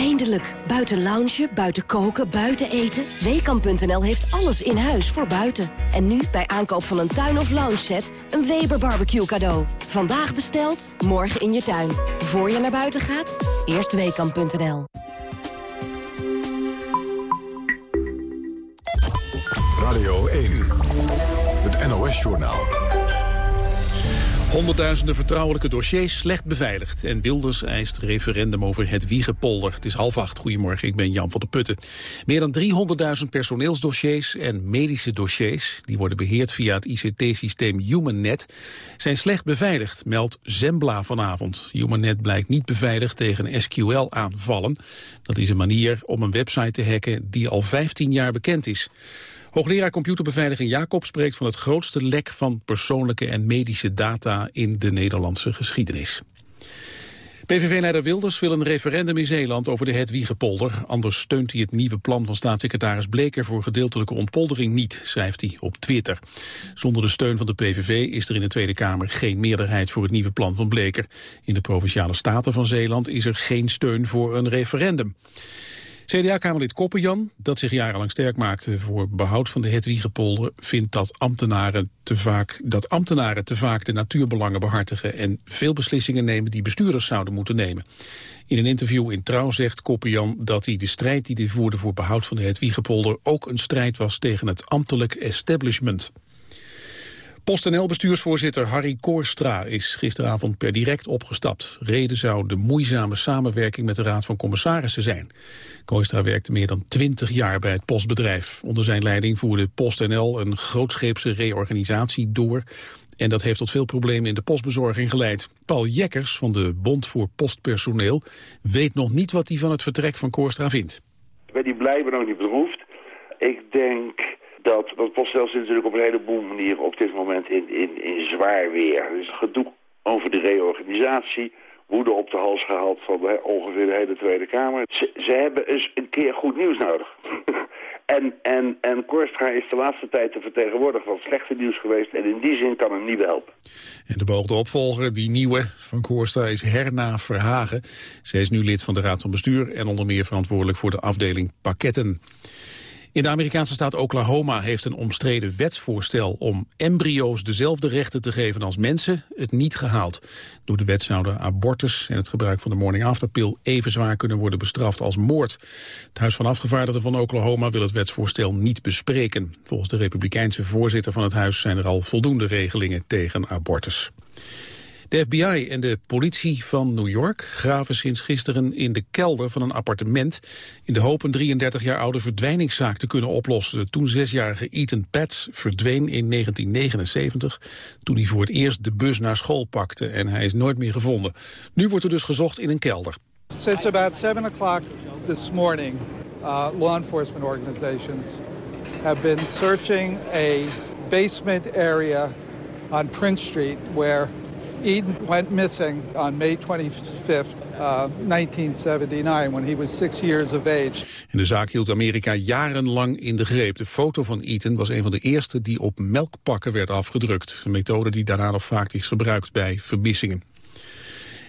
Eindelijk. Buiten loungen, buiten koken, buiten eten. Weekamp.nl heeft alles in huis voor buiten. En nu bij aankoop van een tuin- of loungeset een Weber barbecue cadeau. Vandaag besteld, morgen in je tuin. Voor je naar buiten gaat, eerst Weekamp.nl. Radio 1, het NOS-journaal. Honderdduizenden vertrouwelijke dossiers slecht beveiligd. En Wilders eist referendum over het Wiegepolder. Het is half acht. Goedemorgen, ik ben Jan van der Putten. Meer dan 300.000 personeelsdossiers en medische dossiers... die worden beheerd via het ICT-systeem HumanNet... zijn slecht beveiligd, meldt Zembla vanavond. HumanNet blijkt niet beveiligd tegen SQL-aanvallen. Dat is een manier om een website te hacken die al 15 jaar bekend is. Hoogleraar computerbeveiliging Jacob spreekt van het grootste lek van persoonlijke en medische data in de Nederlandse geschiedenis. PVV-leider Wilders wil een referendum in Zeeland over de Hedwiegepolder. Anders steunt hij het nieuwe plan van staatssecretaris Bleker voor gedeeltelijke ontpoldering niet, schrijft hij op Twitter. Zonder de steun van de PVV is er in de Tweede Kamer geen meerderheid voor het nieuwe plan van Bleker. In de Provinciale Staten van Zeeland is er geen steun voor een referendum. CDA-kamerlid Koppenjan, dat zich jarenlang sterk maakte voor behoud van de Hedwiegepolder, vindt dat ambtenaren, te vaak, dat ambtenaren te vaak de natuurbelangen behartigen en veel beslissingen nemen die bestuurders zouden moeten nemen. In een interview in Trouw zegt Koppenjan dat hij de strijd die hij voerde voor behoud van de Hedwiegepolder ook een strijd was tegen het ambtelijk establishment. PostNL-bestuursvoorzitter Harry Koorstra is gisteravond per direct opgestapt. Reden zou de moeizame samenwerking met de Raad van Commissarissen zijn. Koorstra werkte meer dan twintig jaar bij het postbedrijf. Onder zijn leiding voerde PostNL een grootscheepse reorganisatie door... En dat heeft tot veel problemen in de postbezorging geleid. Paul Jekkers van de Bond voor Postpersoneel weet nog niet wat hij van het vertrek van Koorstra vindt. Ben die blij, ben ook niet bedroefd. Ik denk dat, dat PostNL zit natuurlijk op een heleboel manieren op dit moment in, in, in zwaar weer. Er is gedoe over de reorganisatie, woede op de hals gehaald van ongeveer de hele Tweede Kamer. Ze, hebben eens een keer goed nieuws nodig. en, en, en Korstra is de laatste tijd de vertegenwoordiger van slechte nieuws geweest en in die zin kan hem niet helpen. En de beoogde opvolger, die nieuwe van Koorstra, is Herna Verhagen. Zij is nu lid van de Raad van Bestuur en onder meer verantwoordelijk voor de afdeling pakketten. In de Amerikaanse staat Oklahoma heeft een omstreden wetsvoorstel om embryo's dezelfde rechten te geven als mensen het niet gehaald. Door de wet zouden abortus en het gebruik van de morning after pill even zwaar kunnen worden bestraft als moord. Het Huis van Afgevaardigden van Oklahoma wil het wetsvoorstel niet bespreken. Volgens de republikeinse voorzitter van het huis zijn er al voldoende regelingen tegen abortus. De FBI en de politie van New York graven sinds gisteren in de kelder van een appartement... in de hoop een 33 jaar oude verdwijningszaak te kunnen oplossen. De toen zesjarige Ethan Pats verdween in 1979... toen hij voor het eerst de bus naar school pakte en hij is nooit meer gevonden. Nu wordt er dus gezocht in een kelder. Since about 7 o'clock this morning, uh, law enforcement organizations have been searching a basement area on Prince Street where Eden went missing on May 25th, uh, 1979, when he was six years of age. En de zaak hield Amerika jarenlang in de greep. De foto van Eaton was een van de eerste die op melkpakken werd afgedrukt. Een methode die daarna nog vaak is gebruikt bij vermissingen.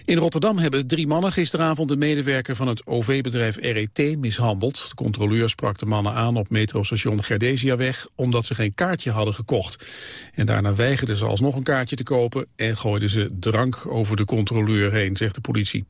In Rotterdam hebben drie mannen gisteravond de medewerker van het OV-bedrijf RET mishandeld. De controleur sprak de mannen aan op metrostation Gerdesiaweg omdat ze geen kaartje hadden gekocht. En daarna weigerden ze alsnog een kaartje te kopen en gooiden ze drank over de controleur heen, zegt de politie.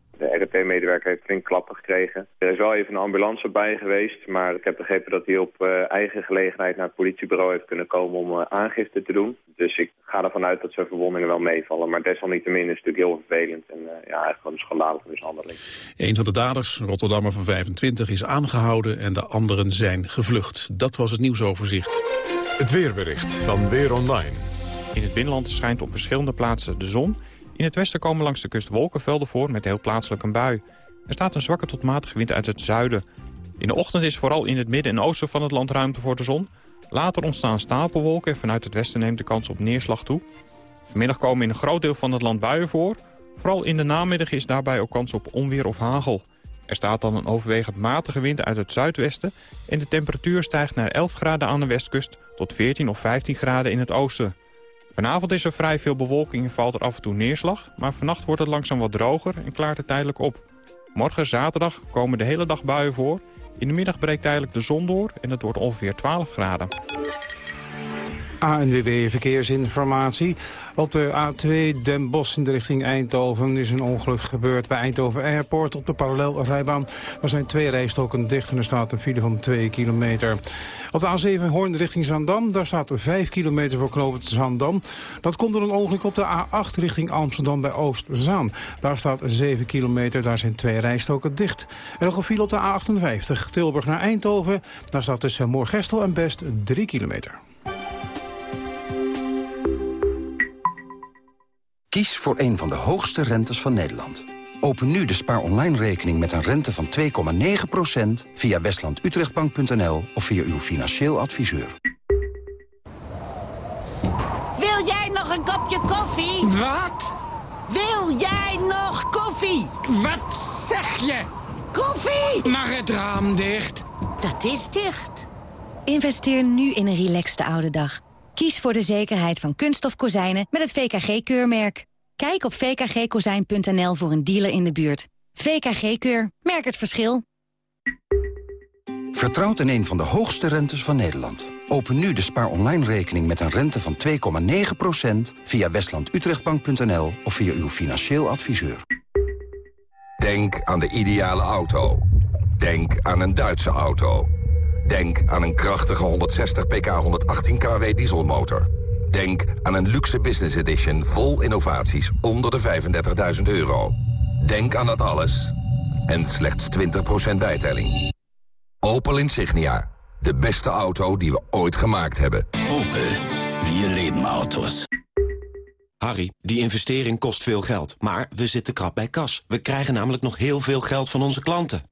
De RET-medewerker heeft flink klappen gekregen. Er is wel even een ambulance bij geweest, maar ik heb begrepen dat hij op uh, eigen gelegenheid naar het politiebureau heeft kunnen komen om uh, aangifte te doen. Dus ik ga ervan uit dat zijn verwondingen wel meevallen. Maar desalniettemin is het natuurlijk heel vervelend en uh, ja, eigenlijk gewoon een schandalige mishandeling. Een van de daders, een Rotterdammer van 25, is aangehouden en de anderen zijn gevlucht. Dat was het nieuwsoverzicht. Het weerbericht van Weer Online. In het binnenland schijnt op verschillende plaatsen de zon. In het westen komen langs de kust wolkenvelden voor met heel plaatselijk een bui. Er staat een zwakke tot matige wind uit het zuiden. In de ochtend is vooral in het midden en oosten van het land ruimte voor de zon. Later ontstaan stapelwolken en vanuit het westen neemt de kans op neerslag toe. Vanmiddag komen in een groot deel van het land buien voor. Vooral in de namiddag is daarbij ook kans op onweer of hagel. Er staat dan een overwegend matige wind uit het zuidwesten... en de temperatuur stijgt naar 11 graden aan de westkust... tot 14 of 15 graden in het oosten. Vanavond is er vrij veel bewolking en valt er af en toe neerslag... maar vannacht wordt het langzaam wat droger en klaart het tijdelijk op. Morgen zaterdag komen de hele dag buien voor. In de middag breekt tijdelijk de zon door en het wordt ongeveer 12 graden. ANWB Verkeersinformatie. Op de A2 Den Bosch in de richting Eindhoven is een ongeluk gebeurd bij Eindhoven Airport op de parallelrijbaan. Er zijn twee rijstoken dicht en er staat een file van 2 kilometer. Op de A7 Hoorn richting Zandam, daar staat 5 kilometer voor knooppunt Zandam. Dat komt door een ongeluk op de A8 richting Amsterdam bij Oostzaan. Daar staat 7 kilometer, daar zijn twee rijstoken dicht. En nog een file op de A58 Tilburg naar Eindhoven. Daar staat tussen Moorgestel en Best 3 kilometer. Kies voor een van de hoogste rentes van Nederland. Open nu de spaar online rekening met een rente van 2,9% via westlandutrechtbank.nl of via uw financieel adviseur. Wil jij nog een kopje koffie? Wat? Wil jij nog koffie? Wat zeg je? Koffie! Mag het raam dicht? Dat is dicht. Investeer nu in een relaxte oude dag. Kies voor de zekerheid van kunststof kozijnen met het VKG-keurmerk. Kijk op vkgkozijn.nl voor een dealer in de buurt. VKG-keur. Merk het verschil. Vertrouwt in een van de hoogste rentes van Nederland. Open nu de spaar online rekening met een rente van 2,9% via westlandutrechtbank.nl of via uw financieel adviseur. Denk aan de ideale auto. Denk aan een Duitse auto. Denk aan een krachtige 160 pk 118 kW dieselmotor. Denk aan een luxe business edition vol innovaties onder de 35.000 euro. Denk aan dat alles. En slechts 20% bijtelling. Opel Insignia. De beste auto die we ooit gemaakt hebben. Opel. Vier leven auto's. Harry, die investering kost veel geld. Maar we zitten krap bij kas. We krijgen namelijk nog heel veel geld van onze klanten.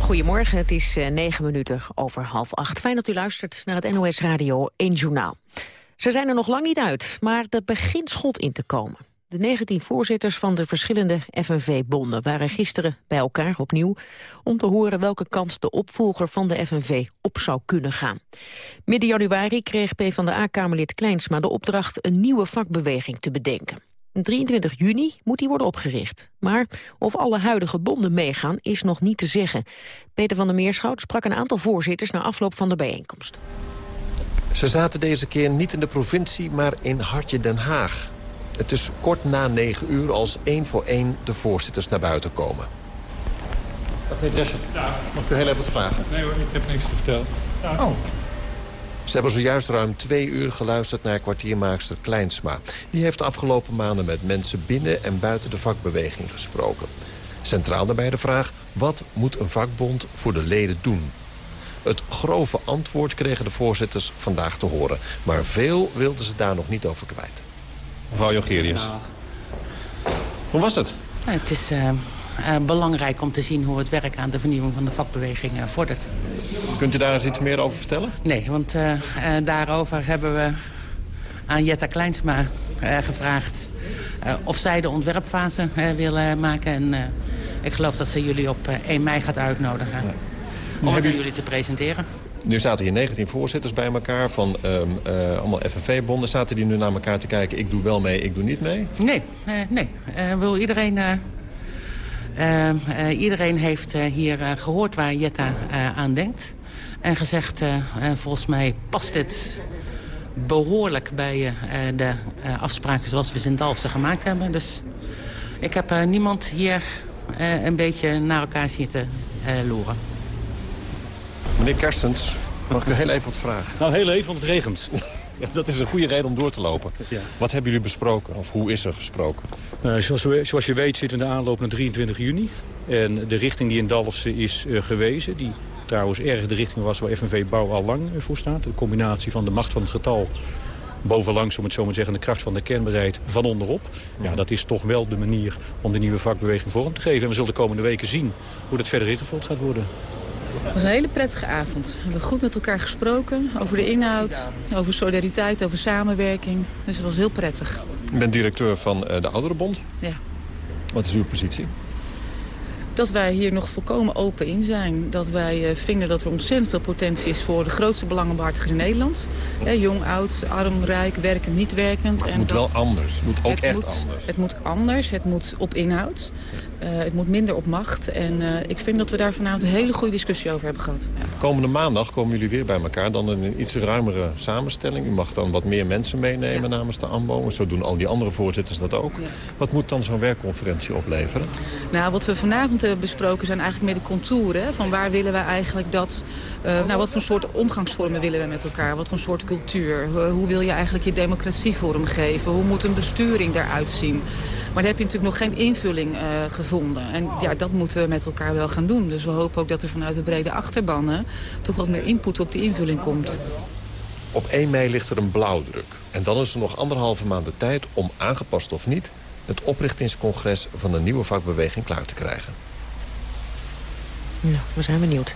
Goedemorgen, het is uh, negen minuten over half acht. Fijn dat u luistert naar het NOS Radio 1 Journaal. Ze zijn er nog lang niet uit, maar er begint schot in te komen. De 19 voorzitters van de verschillende FNV-bonden waren gisteren bij elkaar opnieuw om te horen welke kant de opvolger van de FNV op zou kunnen gaan. Midden januari kreeg PvdA-kamerlid Kleinsma de opdracht een nieuwe vakbeweging te bedenken. 23 juni moet die worden opgericht. Maar of alle huidige bonden meegaan is nog niet te zeggen. Peter van der Meerschout sprak een aantal voorzitters na afloop van de bijeenkomst. Ze zaten deze keer niet in de provincie, maar in Hartje Den Haag. Het is kort na negen uur als één voor één de voorzitters naar buiten komen. Dag meneer Dresser. Ja. Mag ik u heel even wat vragen? Nee hoor, ik heb niks te vertellen. Ja. Oh. Ze hebben zojuist ruim twee uur geluisterd naar kwartiermaakster Kleinsma. Die heeft de afgelopen maanden met mensen binnen en buiten de vakbeweging gesproken. Centraal daarbij de vraag, wat moet een vakbond voor de leden doen? Het grove antwoord kregen de voorzitters vandaag te horen. Maar veel wilden ze daar nog niet over kwijt. Mevrouw Jongerius. Hoe was het? Het is uh, uh, belangrijk om te zien hoe het werk aan de vernieuwing van de vakbeweging uh, vordert. Kunt u daar eens iets meer over vertellen? Nee, want daarover hebben we aan Jetta Kleinsma gevraagd... of zij de ontwerpfase willen maken. En ik geloof dat ze jullie op 1 mei gaat uitnodigen. Ja. Om het jullie te presenteren. Nu zaten hier 19 voorzitters bij elkaar van um, allemaal FNV-bonden. Zaten die nu naar elkaar te kijken, ik doe wel mee, ik doe niet mee? Nee, uh, nee. Uh, wil iedereen, iedereen heeft hier gehoord waar Jetta aan denkt. En gezegd, volgens mij past dit behoorlijk bij de afspraken zoals we ze in Dalfsen gemaakt hebben. Dus ik heb niemand hier een beetje naar elkaar zitten loeren. Meneer Kerstens, mag ik u heel even wat vragen? Nou, heel even, want het regent. Ja, dat is een goede reden om door te lopen. Ja. Wat hebben jullie besproken? Of hoe is er gesproken? Uh, zoals, zoals, je weet zitten we in de aanloop naar 23 juni. En de richting die in Dalfsen is uh, gewezen... die trouwens erg de richting was waar FNV Bouw al lang voor staat. De combinatie van de macht van het getal bovenlangs, om het zo maar te zeggen, de kracht van de kernbereid van onderop. Ja, dat is toch wel de manier om de nieuwe vakbeweging vorm te geven. En we zullen de komende weken zien hoe dat verder ingevuld gaat worden. Het was een hele prettige avond. We hebben goed met elkaar gesproken over de inhoud, over solidariteit, over samenwerking. Dus het was heel prettig. U bent directeur van uh, de Ouderenbond. Ja. Wat is uw positie? dat wij hier nog volkomen open in zijn. Dat wij uh, vinden dat er ontzettend veel potentie is voor de grootste belangenbehartiger in Nederland. jong, oud, arm, rijk, werkend, niet werkend. Het moet wel anders. Het moet ook het echt moet, anders. Het moet anders. Het moet op inhoud. Uh, het moet minder op macht. En uh, ik vind dat we daar vanavond een hele goede discussie over hebben gehad. Ja. Komende maandag komen jullie weer bij elkaar. Dan in een iets ruimere samenstelling. U mag dan wat meer mensen meenemen ja. namens de AMBO. Zo doen al die andere voorzitters dat ook. Ja. Wat moet dan zo'n werkconferentie opleveren? Nou, wat we vanavond hebben besproken zijn eigenlijk meer de contouren. Van waar willen we eigenlijk dat... Uh, nou, wat voor soort omgangsvormen willen we met elkaar? Wat voor soort cultuur? hoe wil je eigenlijk je democratie vormgeven? Hoe moet een besturing daaruit zien? Maar daar heb je natuurlijk nog geen invulling uh, gevonden. En ja, dat moeten we met elkaar wel gaan doen. Dus we hopen ook dat er vanuit de brede achterbannen... toch wat meer input op die invulling komt. Op 1 mei ligt er een blauwdruk. En dan is er nog anderhalve maand de tijd om, aangepast of niet... het oprichtingscongres van de nieuwe vakbeweging klaar te krijgen. Nou, we zijn benieuwd.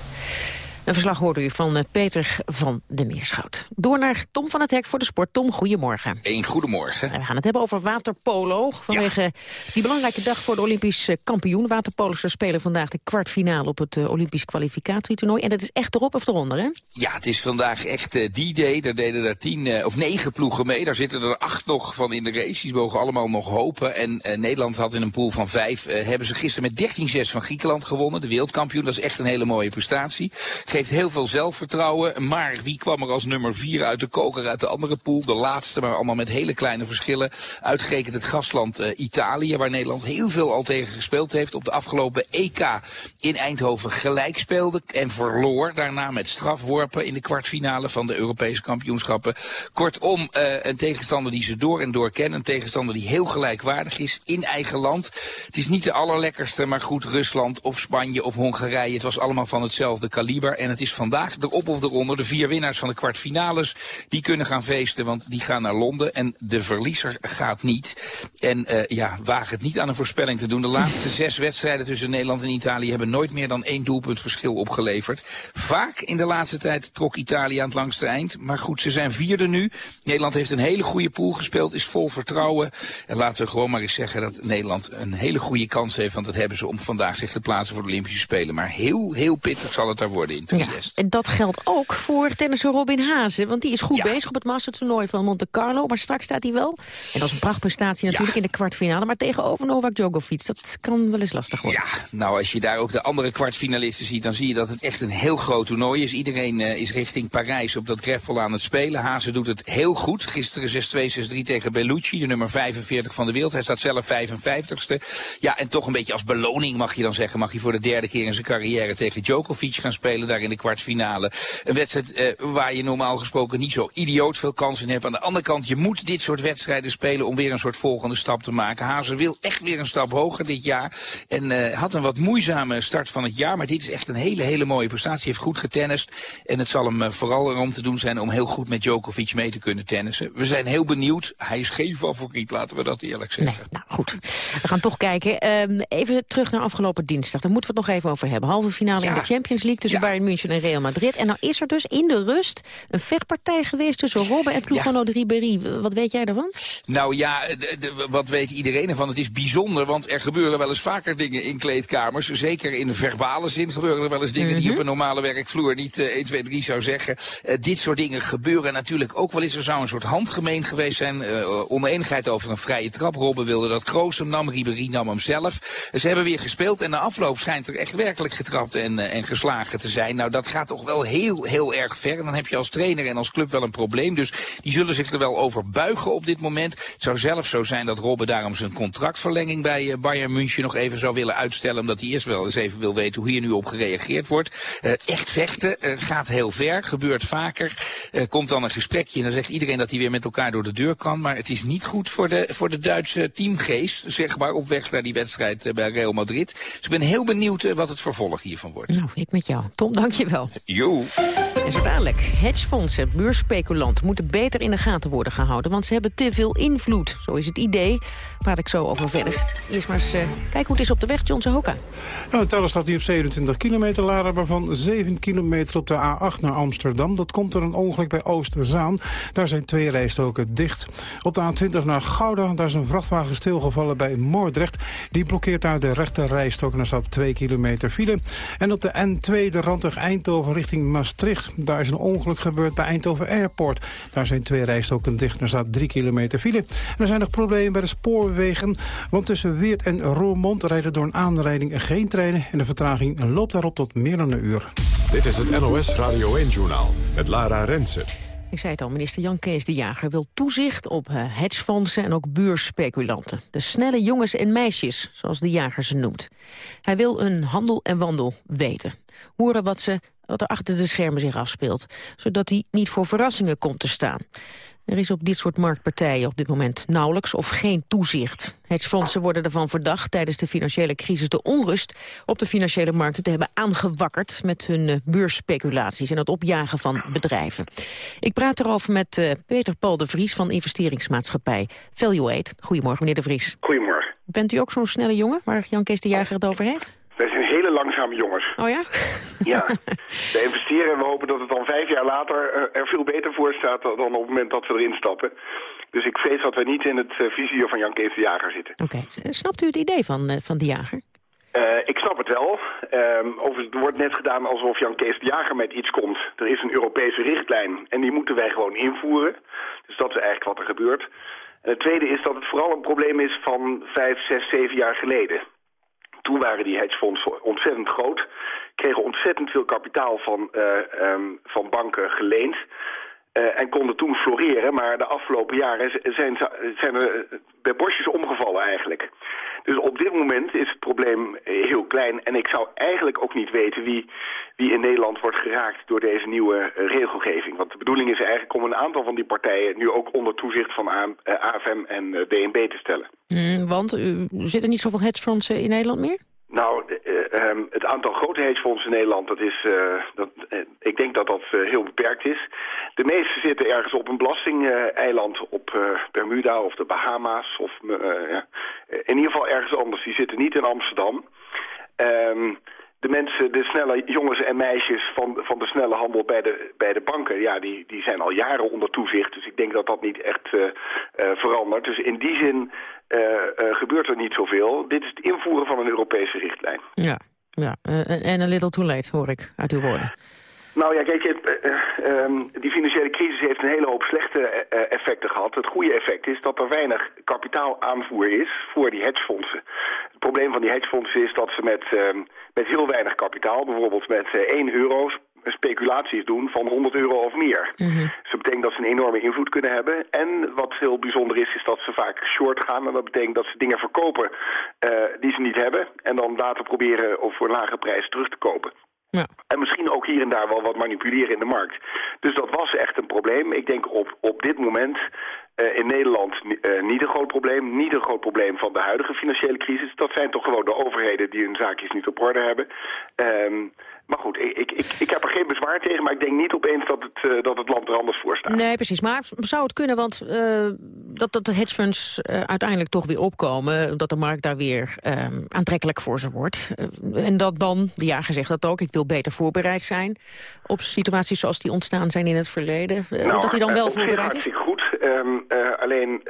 Een verslag hoorde u van eh, Peter van de Meerschout. Door naar Tom van het Hek voor de sport. Tom, goedemorgen. Een goedemorgen. En we gaan het hebben over waterpolo. Vanwege ja. die belangrijke dag voor de Olympisch kampioen. Waterpolers spelen vandaag de kwartfinale op het uh, Olympisch kwalificatietoernooi. En dat is echt erop of eronder, hè? Ja, het is vandaag echt uh, die day. Daar deden er tien uh, of negen ploegen mee. Daar zitten er acht nog van in de race. Die mogen allemaal nog hopen. En Nederland had in een pool van vijf... hebben ze gisteren met 13-6 van Griekenland gewonnen. De wereldkampioen. Dat is echt een hele mooie prestatie geeft heel veel zelfvertrouwen. Maar wie kwam er als nummer vier uit de koker uit de andere pool? De laatste, maar allemaal met hele kleine verschillen. Uitgerekend het gastland uh, Italië, waar Nederland heel veel al tegen gespeeld heeft. Op de afgelopen EK in Eindhoven gelijk speelde en verloor. Daarna met strafworpen in de kwartfinale van de Europese kampioenschappen. Kortom, uh, een tegenstander die ze door en door kennen. Een tegenstander die heel gelijkwaardig is in eigen land. Het is niet de allerlekkerste, maar goed, Rusland of Spanje of Hongarije. Het was allemaal van hetzelfde kaliber. En het is vandaag erop of eronder. De vier winnaars van de kwartfinales, die kunnen gaan feesten, want die gaan naar Londen. En de verliezer gaat niet. En uh, ja, waag het niet aan een voorspelling te doen. De laatste zes wedstrijden tussen Nederland en Italië hebben nooit meer dan één doelpunt verschil opgeleverd. Vaak in de laatste tijd trok Italië aan het langste eind. Maar goed, ze zijn vierde nu. Nederland heeft een hele goede pool gespeeld, is vol vertrouwen. En laten we gewoon maar eens zeggen dat Nederland een hele goede kans heeft. Want dat hebben ze om vandaag zich te plaatsen voor de Olympische Spelen. Maar heel, heel pittig zal het daar worden in Trieste. en dat geldt ook voor tennisser Robin Hazen. Want die is goed bezig op het mastertoernooi van Monte Carlo. Maar straks staat hij wel. En dat is een prachtprestatie natuurlijk in de kwartfinale. Maar tegenover Novak Djokovic, dat kan wel eens lastig worden. Ja, nou als je daar ook de andere kwartfinalisten ziet... dan zie je dat het echt een heel groot toernooi is. Iedereen uh, is richting Parijs op dat greffel aan het spelen. Hazen doet het heel goed. Gisteren 6-2, 6-3 tegen Bellucci, de nummer 45 van de wereld. Hij staat zelf 55ste. Ja, en toch een beetje als beloning mag je dan zeggen... mag hij voor de derde keer in zijn carrière tegen Djokovic gaan spelen... daar in de kwartfinale. Een wedstrijd uh, waar je normaal gesproken niet zo idioot veel kansen in hebt. Aan de andere kant, je moet dit soort wedstrijden spelen... om weer een soort volgende stap te maken. Hazen wil echt weer een stap hoger dit jaar. En uh, had een wat moeizame start van het jaar. Maar dit is echt een hele, hele mooie prestatie. Heeft goed getennist. En het zal hem uh, vooral erom te doen zijn om heel goed met Djokovic mee te kunnen tennissen. We zijn heel benieuwd. Hij is geen favoriet, laten we dat eerlijk zeggen. Nee, nou goed. We gaan toch kijken. Um, even terug naar afgelopen dinsdag. Daar moeten we het nog even over hebben. Halve finale ja. in de Champions League tussen ja. Bayern München en Real Madrid. En nou is er dus in de rust een vechtpartij geweest tussen Robben en ploeggenoot ja. Ribéry. Wat weet jij daarvan? Nou ja, de, de, wat weet iedereen ervan? Het is bijzonder, want er gebeuren wel eens vaker dingen in kleedkamers. Zeker in de verbale zin gebeuren er wel eens dingen mm -hmm. die op een normale werkvloer niet uh, 1, 2, 3 zou zeggen. Uh, dit soort dingen gebeuren natuurlijk ook wel eens. Er zou een soort handgemeen geweest zijn. Uh, oneenigheid over een vrije trap. Robben wilde dat Kroos hem nam, Ribéry nam hem zelf. Ze hebben weer gespeeld en na afloop schijnt er echt werkelijk getrapt en, en geslagen te zijn. Nou, dat gaat toch wel heel, heel erg ver. En dan heb je als trainer en als club wel een probleem. Dus die zullen zich er wel over buigen op dit moment. Het zou zelfs zo zijn dat Robben daarom zijn contractverlenging bij uh, Bayern München nog even zou willen uitstellen. Omdat hij eerst wel eens even wil weten hoe hier nu op gereageerd wordt. Uh, echt vechten uh, gaat heel ver, gebeurt vaker. Uh, komt dan een gesprekje en dan zegt iedereen dat hij weer met elkaar door de deur kan. Maar het is niet goed voor de, voor de Duitse teamgeest, zeg maar, op weg naar die wedstrijd bij Real Madrid. Dus ik ben heel benieuwd wat het vervolg hiervan wordt. Nou, ik met jou. Tom, dank je wel. Jo. En zo dadelijk. Hedgefondsen, beursspeculanten moeten beter in de gaten worden gehouden, want ze hebben te veel invloed. Zo is het idee. Praat ik zo over verder. Eerst maar eens uh, kijken hoe het is op de weg, John Hoka. Nou, het teller staat nu op 27 kilometer, Lara, waarvan 7 kilometer op de A8 naar Amsterdam. Dat komt er een ongeluk bij Oosterzaan. Daar zijn twee rijstoken dicht. Op de A20 naar Gouda, daar is een vrachtwagen stilgevallen bij Moordrecht. Die blokkeert daar de rechte rijstok en daar staat 2 kilometer file. En op de N2, de Eindhoven richting Maastricht. Daar is een ongeluk gebeurd bij Eindhoven Airport. Daar zijn twee rijstoken dicht er staat 3 kilometer file. En er zijn nog problemen bij de spoorwegen. Want tussen Weert en Roermond rijden door een aanrijding geen treinen. En de vertraging loopt daarop tot meer dan een uur. Dit is het NOS Radio 1-journaal met Lara Rensen. Ik zei het al, minister Jan Kees de Jager wil toezicht op uh, hedgefondsen en ook beursspeculanten. De snelle jongens en meisjes, zoals de jager ze noemt. Hij wil een handel en wandel weten. Horen wat, ze, wat er achter de schermen zich afspeelt. Zodat hij niet voor verrassingen komt te staan. Er is op dit soort marktpartijen op dit moment nauwelijks of geen toezicht. Hedgefondsen worden ervan verdacht tijdens de financiële crisis de onrust op de financiële markten te hebben aangewakkerd met hun uh, beursspeculaties en het opjagen van bedrijven. Ik praat erover met uh, Peter Paul de Vries van investeringsmaatschappij Valuate. Goedemorgen meneer de Vries. Goedemorgen. Bent u ook zo'n snelle jongen waar Jan Kees de Jager het over heeft? Wij zijn hele langzame jongens. Oh ja? Ja. We investeren en we hopen dat het dan vijf jaar later er veel beter voor staat dan op het moment dat we erin stappen. Dus ik vrees dat we niet in het uh, vizier van Jan Kees de Jager zitten. Oké. Okay. Snapt u het idee van, uh, van de Jager? Uh, ik snap het wel. Um, over, het wordt net gedaan alsof Jan Kees de Jager met iets komt. Er is een Europese richtlijn en die moeten wij gewoon invoeren. Dus dat is eigenlijk wat er gebeurt. En het tweede is dat het vooral een probleem is van vijf, zes, zeven jaar geleden. Toen waren die hedgefondsen ontzettend groot. Kregen ontzettend veel kapitaal van, uh, um, van banken geleend. Uh, en konden toen floreren, maar de afgelopen jaren zijn, zijn er bij bosjes omgevallen eigenlijk. Dus op dit moment is het probleem heel klein. En ik zou eigenlijk ook niet weten wie, wie in Nederland wordt geraakt door deze nieuwe regelgeving. Want de bedoeling is eigenlijk om een aantal van die partijen nu ook onder toezicht van AFM en DNB te stellen. Mm, want uh, zitten niet zoveel hedgefonds in Nederland meer? Nou, uh, het aantal grote hedgefondsen in Nederland, dat is, uh, dat, uh, ik denk dat dat heel beperkt is. De meeste zitten ergens op een belastingeiland op Bermuda of de Bahama's. Of, in ieder geval ergens anders. Die zitten niet in Amsterdam. Um, de mensen, de snelle jongens en meisjes van, van de snelle handel bij de, bij de banken... ja, die, die zijn al jaren onder toezicht. Dus ik denk dat dat niet echt uh, uh, verandert. Dus in die zin uh, gebeurt er niet zoveel. Dit is het invoeren van een Europese richtlijn. Ja, ja. en a little too late, hoor ik uit uw woorden. Nou ja, kijk, um, die financiële crisis heeft een hele hoop slechte effecten gehad. Het goede effect is dat er weinig kapitaalaanvoer is voor die hedgefondsen. Het probleem van die hedgefondsen is dat ze met, uh, met heel weinig kapitaal, bijvoorbeeld met 1 euro, speculaties doen van 100 euro of meer. Mm -hmm. Dus dat betekent dat ze een enorme invloed kunnen hebben. En wat heel bijzonder is, is dat ze vaak short gaan. En dat betekent dat ze dingen verkopen die ze niet hebben. En dan later proberen of voor een lage prijs terug te kopen. Ja. En misschien ook hier en daar wel wat manipuleren in de markt. Dus dat was echt een probleem. Ik denk op, op dit moment uh, in Nederland uh, niet een groot probleem. Niet een groot probleem van de huidige financiële crisis. Dat zijn toch gewoon de overheden die hun zaakjes niet op orde hebben. Um, maar goed, ik, ik, ik, ik, heb er geen bezwaar tegen, maar ik denk niet opeens dat het, uh, dat het land er anders voor staat. Nee, precies. Maar zou het kunnen, want dat, dat de hedgefunds uiteindelijk toch weer opkomen... dat de markt daar weer aantrekkelijk voor ze wordt. en dat dan, de jager zegt dat ook, ik wil beter voorbereid zijn... op situaties zoals die ontstaan zijn in het verleden. Nou, dat hij dan wel voorbereid is? Goed. Um, alleen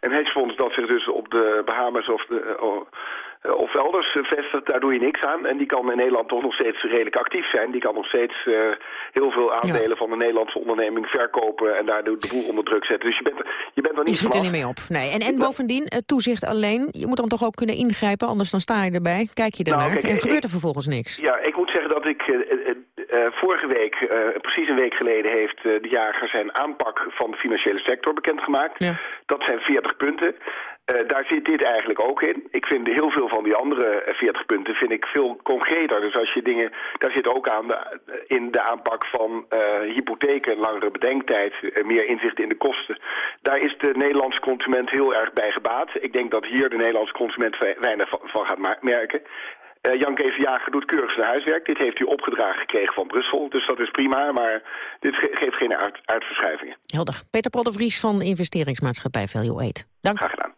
een hedgefonds dat zich dus op de Bahamas of de uh, of elders vestigt, daar doe je niks aan. En die kan in Nederland toch nog steeds redelijk actief zijn. Die kan nog steeds uh, heel veel aandelen ja. van een Nederlandse onderneming verkopen... en daar de, de boel onder druk zetten. Dus je bent, je bent er niet Je zit er niet mee op, nee. En, en bovendien, toezicht alleen, je moet dan toch ook kunnen ingrijpen... anders dan sta je erbij, kijk je ernaar nou, kijk, en gebeurt er vervolgens niks. Ja, ik moet zeggen dat ik... vorige week, precies een week geleden, heeft de jager zijn aanpak van de financiële sector bekendgemaakt. Ja. Dat zijn 40 punten. Daar zit dit eigenlijk ook in. Ik vind heel veel van die andere 40 punten vind ik veel concreter. Dus als je dingen, daar zit ook aan de, in de aanpak van hypotheken, langere bedenktijd, meer inzicht in de kosten. Daar is de Nederlandse consument heel erg bij gebaat. Ik denk dat hier de Nederlandse consument weinig van, van gaat merken. Uh, Jan Kees Jager doet keurig zijn huiswerk. Dit heeft u opgedragen gekregen van Brussel. Dus dat is prima, maar dit ge geeft geen aard aardverschuivingen. Helder. Peter Poddervries van investeringsmaatschappij Value Aid. Dank. Graag gedaan.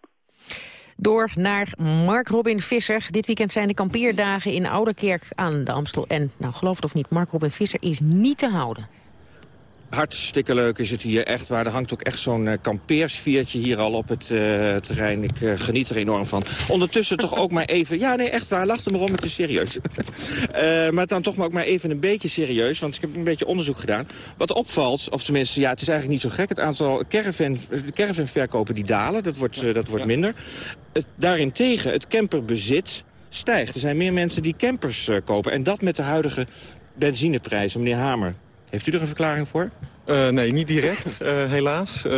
Door naar Mark Robin Visser. Dit weekend zijn de kampeerdagen in Ouderkerk aan de Amstel. En, nou geloof het of niet, Mark Robin Visser is niet te houden. Hartstikke leuk is het hier, echt waar. Er hangt ook echt zo'n uh, kampeersfeertje hier al op het uh, terrein. Ik uh, geniet er enorm van. Ondertussen toch ook maar even... Ja, nee, echt waar, lach er maar om, het is serieus. maar dan toch maar ook maar even een beetje serieus, want ik heb een beetje onderzoek gedaan. Wat opvalt, of tenminste, ja, het is eigenlijk niet zo gek... het aantal caravan, caravanverkopen die dalen, dat wordt, dat wordt minder. Het, daarentegen, het camperbezit stijgt. Er zijn meer mensen die campers kopen. En dat met de huidige benzineprijzen, meneer Hamer. Heeft u er een verklaring voor? Uh, nee, niet direct, uh, helaas. Uh,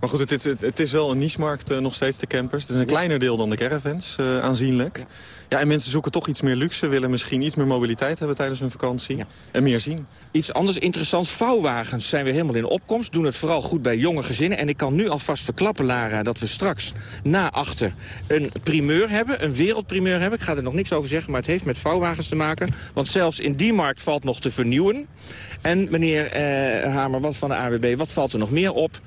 maar goed, het, het, het, is wel een niche-markt nog steeds, de campers. Het is een kleiner deel dan de caravans, aanzienlijk. Ja, en mensen zoeken toch iets meer luxe, willen misschien iets meer mobiliteit hebben tijdens hun vakantie. Ja. En meer zien. Iets anders interessants, vouwwagens zijn weer helemaal in opkomst. Doen het vooral goed bij jonge gezinnen. En ik kan nu alvast verklappen, Lara, dat we straks na achter een primeur hebben. Een wereldprimeur hebben. Ik ga er nog niks over zeggen, maar het heeft met vouwwagens te maken. Want zelfs in die markt valt nog te vernieuwen. En meneer eh, Hamer, wat van de AWB, wat valt er nog meer op?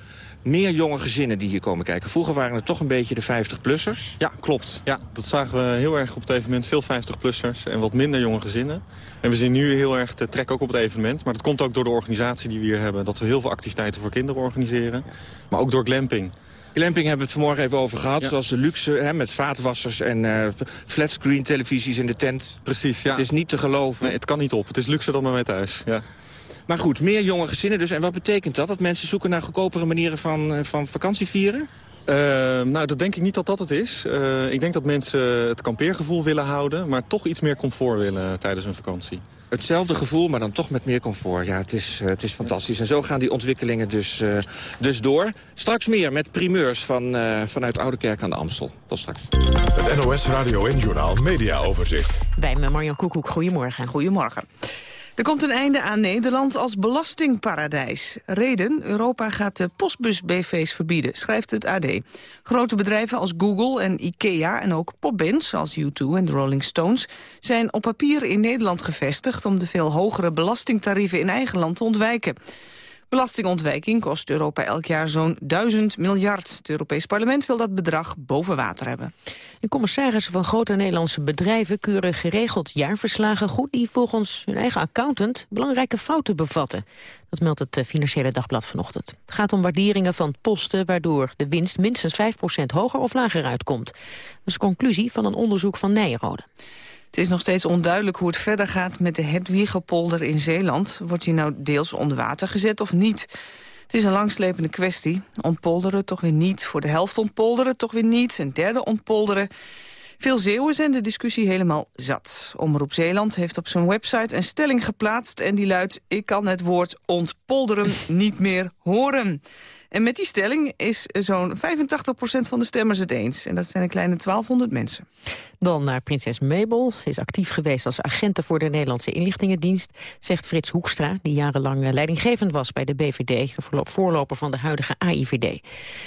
Meer jonge gezinnen die hier komen kijken. Vroeger waren het toch een beetje de 50-plussers. Ja, klopt. Ja, dat zagen we heel erg op het evenement. Veel 50-plussers en wat minder jonge gezinnen. En we zien nu heel erg de trek ook op het evenement. Maar dat komt ook door de organisatie die we hier hebben. Dat we heel veel activiteiten voor kinderen organiseren. Maar ook door glamping. Glamping hebben we het vanmorgen even over gehad. Ja. Zoals de luxe hè, met vaatwassers en uh, flatscreen televisies in de tent. Precies, ja. Het is niet te geloven. Nee, het kan niet op. Het is luxe dan maar met thuis, ja. Maar goed, meer jonge gezinnen dus. En wat betekent dat? Dat mensen zoeken naar goedkopere manieren van, van vakantie vieren? Uh, nou, dat denk ik niet dat dat het is. Uh, ik denk dat mensen het kampeergevoel willen houden... maar toch iets meer comfort willen tijdens hun vakantie. Hetzelfde gevoel, maar dan toch met meer comfort. Ja, het is, uh, het is fantastisch. En zo gaan die ontwikkelingen dus, dus door. Straks meer met primeurs van, vanuit Oudekerk aan de Amstel. Tot straks. Het NOS Radio en Journaal Media Overzicht. Bij me Marjan Koekoek, goedemorgen. Goedemorgen. Er komt een einde aan Nederland als belastingparadijs. Reden, Europa gaat de postbus-BV's verbieden, schrijft het AD. Grote bedrijven als Google en Ikea en ook popbands zoals U2 en de Rolling Stones... zijn op papier in Nederland gevestigd om de veel hogere belastingtarieven in eigen land te ontwijken. Belastingontwijking kost Europa elk jaar zo'n 1000 miljard. Het Europees Parlement wil dat bedrag boven water hebben. En commissarissen van grote Nederlandse bedrijven keuren geregeld jaarverslagen goed... die volgens hun eigen accountant belangrijke fouten bevatten. Dat meldt het eh, Financiële Dagblad vanochtend. Het gaat om waarderingen van posten waardoor de winst minstens 5% hoger of lager uitkomt. Dat is de conclusie van een onderzoek van Nijrode. Het is nog steeds onduidelijk hoe het verder gaat met de Hedwiegepolder in Zeeland. Wordt die nou deels onder water gezet of niet? Het is een langslepende kwestie. Ontpolderen toch weer niet. Voor de helft ontpolderen toch weer niet. Een derde ontpolderen. Veel Zeeuwen zijn de discussie helemaal zat. Omroep Zeeland heeft op zijn website een stelling geplaatst... en die luidt, ik kan het woord ontpolderen niet meer horen. En met die stelling is zo'n 85% van de stemmers het eens. En dat zijn een kleine 1200 mensen. Dan naar prinses Mabel. Ze is actief geweest als agente voor de Nederlandse inlichtingendienst... zegt Frits Hoekstra, die jarenlang eh, leidinggevend was bij de BVD... voorloper van de huidige AIVD.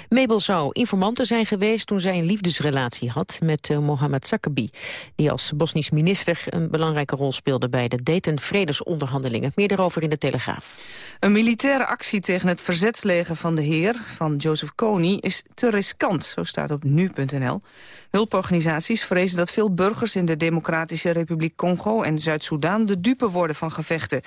Mabel zou informanten zijn geweest toen zij een liefdesrelatie had... met uh, Mohammed Zakabi, die als Bosnisch minister... een belangrijke rol speelde bij de Dayton-vredesonderhandelingen. Meer daarover in de Telegraaf. Een militaire actie tegen het verzetsleger van de heer... van Joseph Kony is te riskant, zo staat op nu.nl. Hulporganisaties vrezen dat veel burgers in de Democratische Republiek Congo en Zuid-Soedan de dupe worden van gevechten.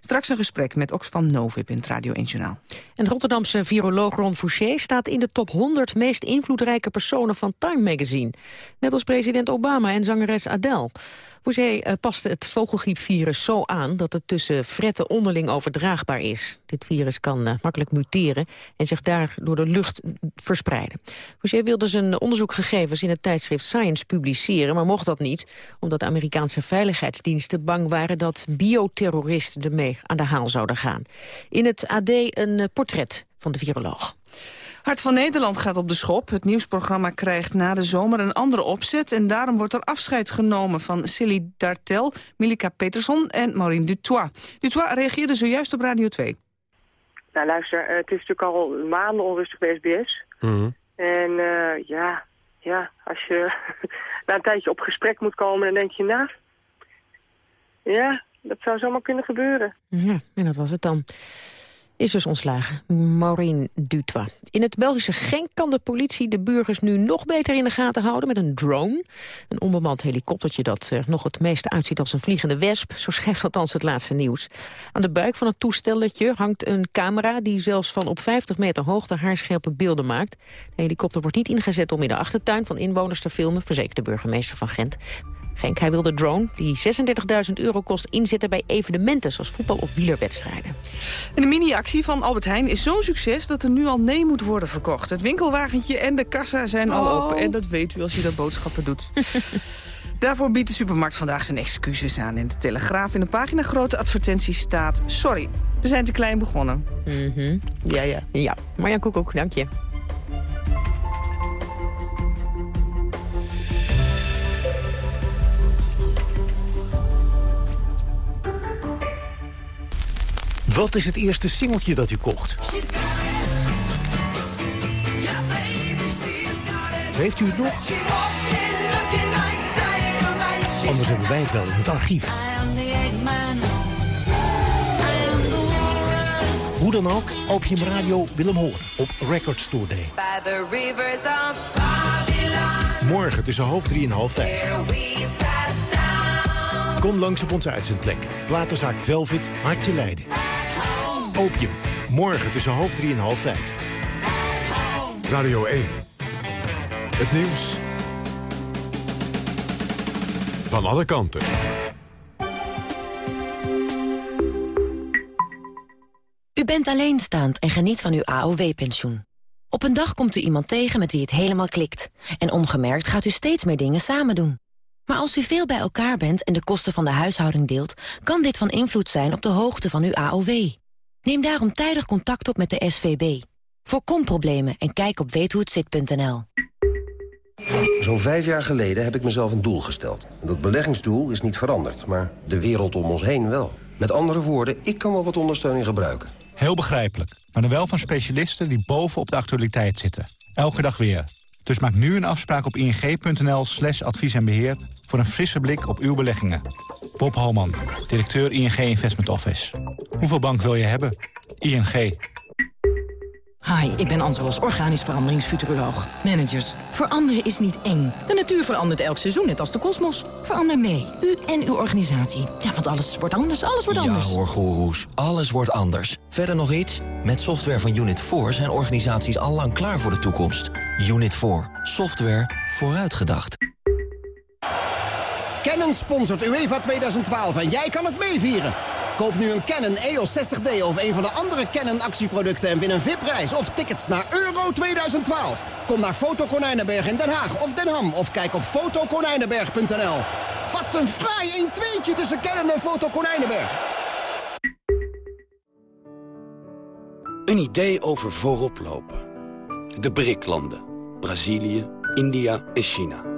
Straks een gesprek met Oxfam Novib in het Radio 1 Journaal. En Rotterdamse viroloog Ron Fouché staat in de top 100 meest invloedrijke personen van Time Magazine. Net als president Obama en zangeres Adele. Fouché uh, paste het vogelgriepvirus zo aan dat het tussen fretten onderling overdraagbaar is. Dit virus kan uh, makkelijk muteren en zich daar door de lucht verspreiden. Fouché wilde zijn onderzoekgegevens in het tijdschrift Science publiceren, maar mocht dat niet, omdat de Amerikaanse veiligheidsdiensten bang waren dat bioterroristen ermee aan de haal zouden gaan. In het AD een uh, portret van de viroloog. Hart van Nederland gaat op de schop. Het nieuwsprogramma krijgt na de zomer een andere opzet... en daarom wordt er afscheid genomen van Silly Dartel, Milika Peterson en Maureen Dutois. Dutois reageerde zojuist op Radio 2. Nou luister, het is natuurlijk al maanden onrustig bij SBS. Mhm. En uh, ja, ja, als je na een tijdje op gesprek moet komen... dan denk je, nou, ja, dat zou zomaar kunnen gebeuren. Ja, en dat was het dan is dus ontslagen. Maureen Dutois. In het Belgische Genk kan de politie de burgers nu nog beter in de gaten houden met een drone. Een onbemand helikoptertje dat er nog het meeste uitziet als een vliegende wesp. Zo schrijft althans het laatste nieuws. Aan de buik van het toestelletje hangt een camera die zelfs van op 50 meter hoogte haarscherpe beelden maakt. De helikopter wordt niet ingezet om in de achtertuin van inwoners te filmen, verzekert de burgemeester van Gent. Genk, hij wil de drone, die 36.000 euro kost, inzetten bij evenementen... zoals voetbal- of wielerwedstrijden. En de mini-actie van Albert Heijn is zo'n succes... dat er nu al nee moet worden verkocht. Het winkelwagentje en de kassa zijn al Oh. open. En dat weet u als je dat boodschappen doet. Daarvoor biedt de supermarkt vandaag zijn excuses aan. In de Telegraaf in de pagina grote advertentie staat... Sorry, we zijn te klein begonnen. Mhm. Ja, ja. Ja, Marjan Koekoek, dank je. Wat is het eerste singeltje dat u kocht? Heeft u het nog? Anders hebben wij het wel in het archief. Hoe dan ook, Opium Radio wil hem horen op Record Store Day. Morgen tussen half drie en half vijf. Kom langs op onze uitzendplek. Platenzaak Velvet, Hartje Leiden. Opium, morgen tussen half drie en half vijf. Radio 1. Het nieuws van alle kanten. U bent alleenstaand en geniet van uw AOW-pensioen. Op een dag komt u iemand tegen met wie het helemaal klikt. En ongemerkt gaat u steeds meer dingen samen doen. Maar als u veel bij elkaar bent en de kosten van de huishouding deelt... kan dit van invloed zijn op de hoogte van uw AOW. Neem daarom tijdig contact op met de SVB. Voorkom problemen en kijk op weethohetzit.nl. Zo'n vijf jaar geleden heb ik mezelf een doel gesteld. Dat beleggingsdoel is niet veranderd, maar de wereld om ons heen wel. Met andere woorden, ik kan wel wat ondersteuning gebruiken. Heel begrijpelijk, maar dan wel van specialisten die bovenop de actualiteit zitten. Elke dag weer. Dus maak nu een afspraak op ing.nl slash advies en beheer... voor een frisse blik op uw beleggingen. Bob Holman, directeur ING Investment Office. Hoeveel bank wil je hebben? ING. Hi, ik ben Anselos, organisch veranderingsfuturoloog. Managers, veranderen is niet eng. De natuur verandert elk seizoen, net als de kosmos. Verander mee, u en uw organisatie. Ja, want alles wordt anders, alles wordt anders. Ja hoor, goeroes. Alles wordt anders. Verder nog iets? Met software van Unit 4 zijn organisaties al lang klaar voor de toekomst. Unit 4. Software vooruitgedacht. Canon sponsort UEFA 2012 en jij kan het meevieren. Koop nu een Canon EOS 60D of een van de andere Canon actieproducten... en win een VIP-reis of tickets naar Euro 2012. Kom naar Foto Konijnenberg in Den Haag of Den Ham... of kijk op fotokonijnenberg.nl. Wat een fraai 1 2 tussen Canon en Foto Konijnenberg. Een idee over voorop lopen. De BRIC-landen. Brazilië, India en China.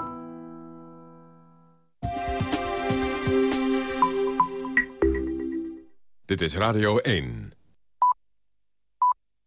Dit is Radio 1.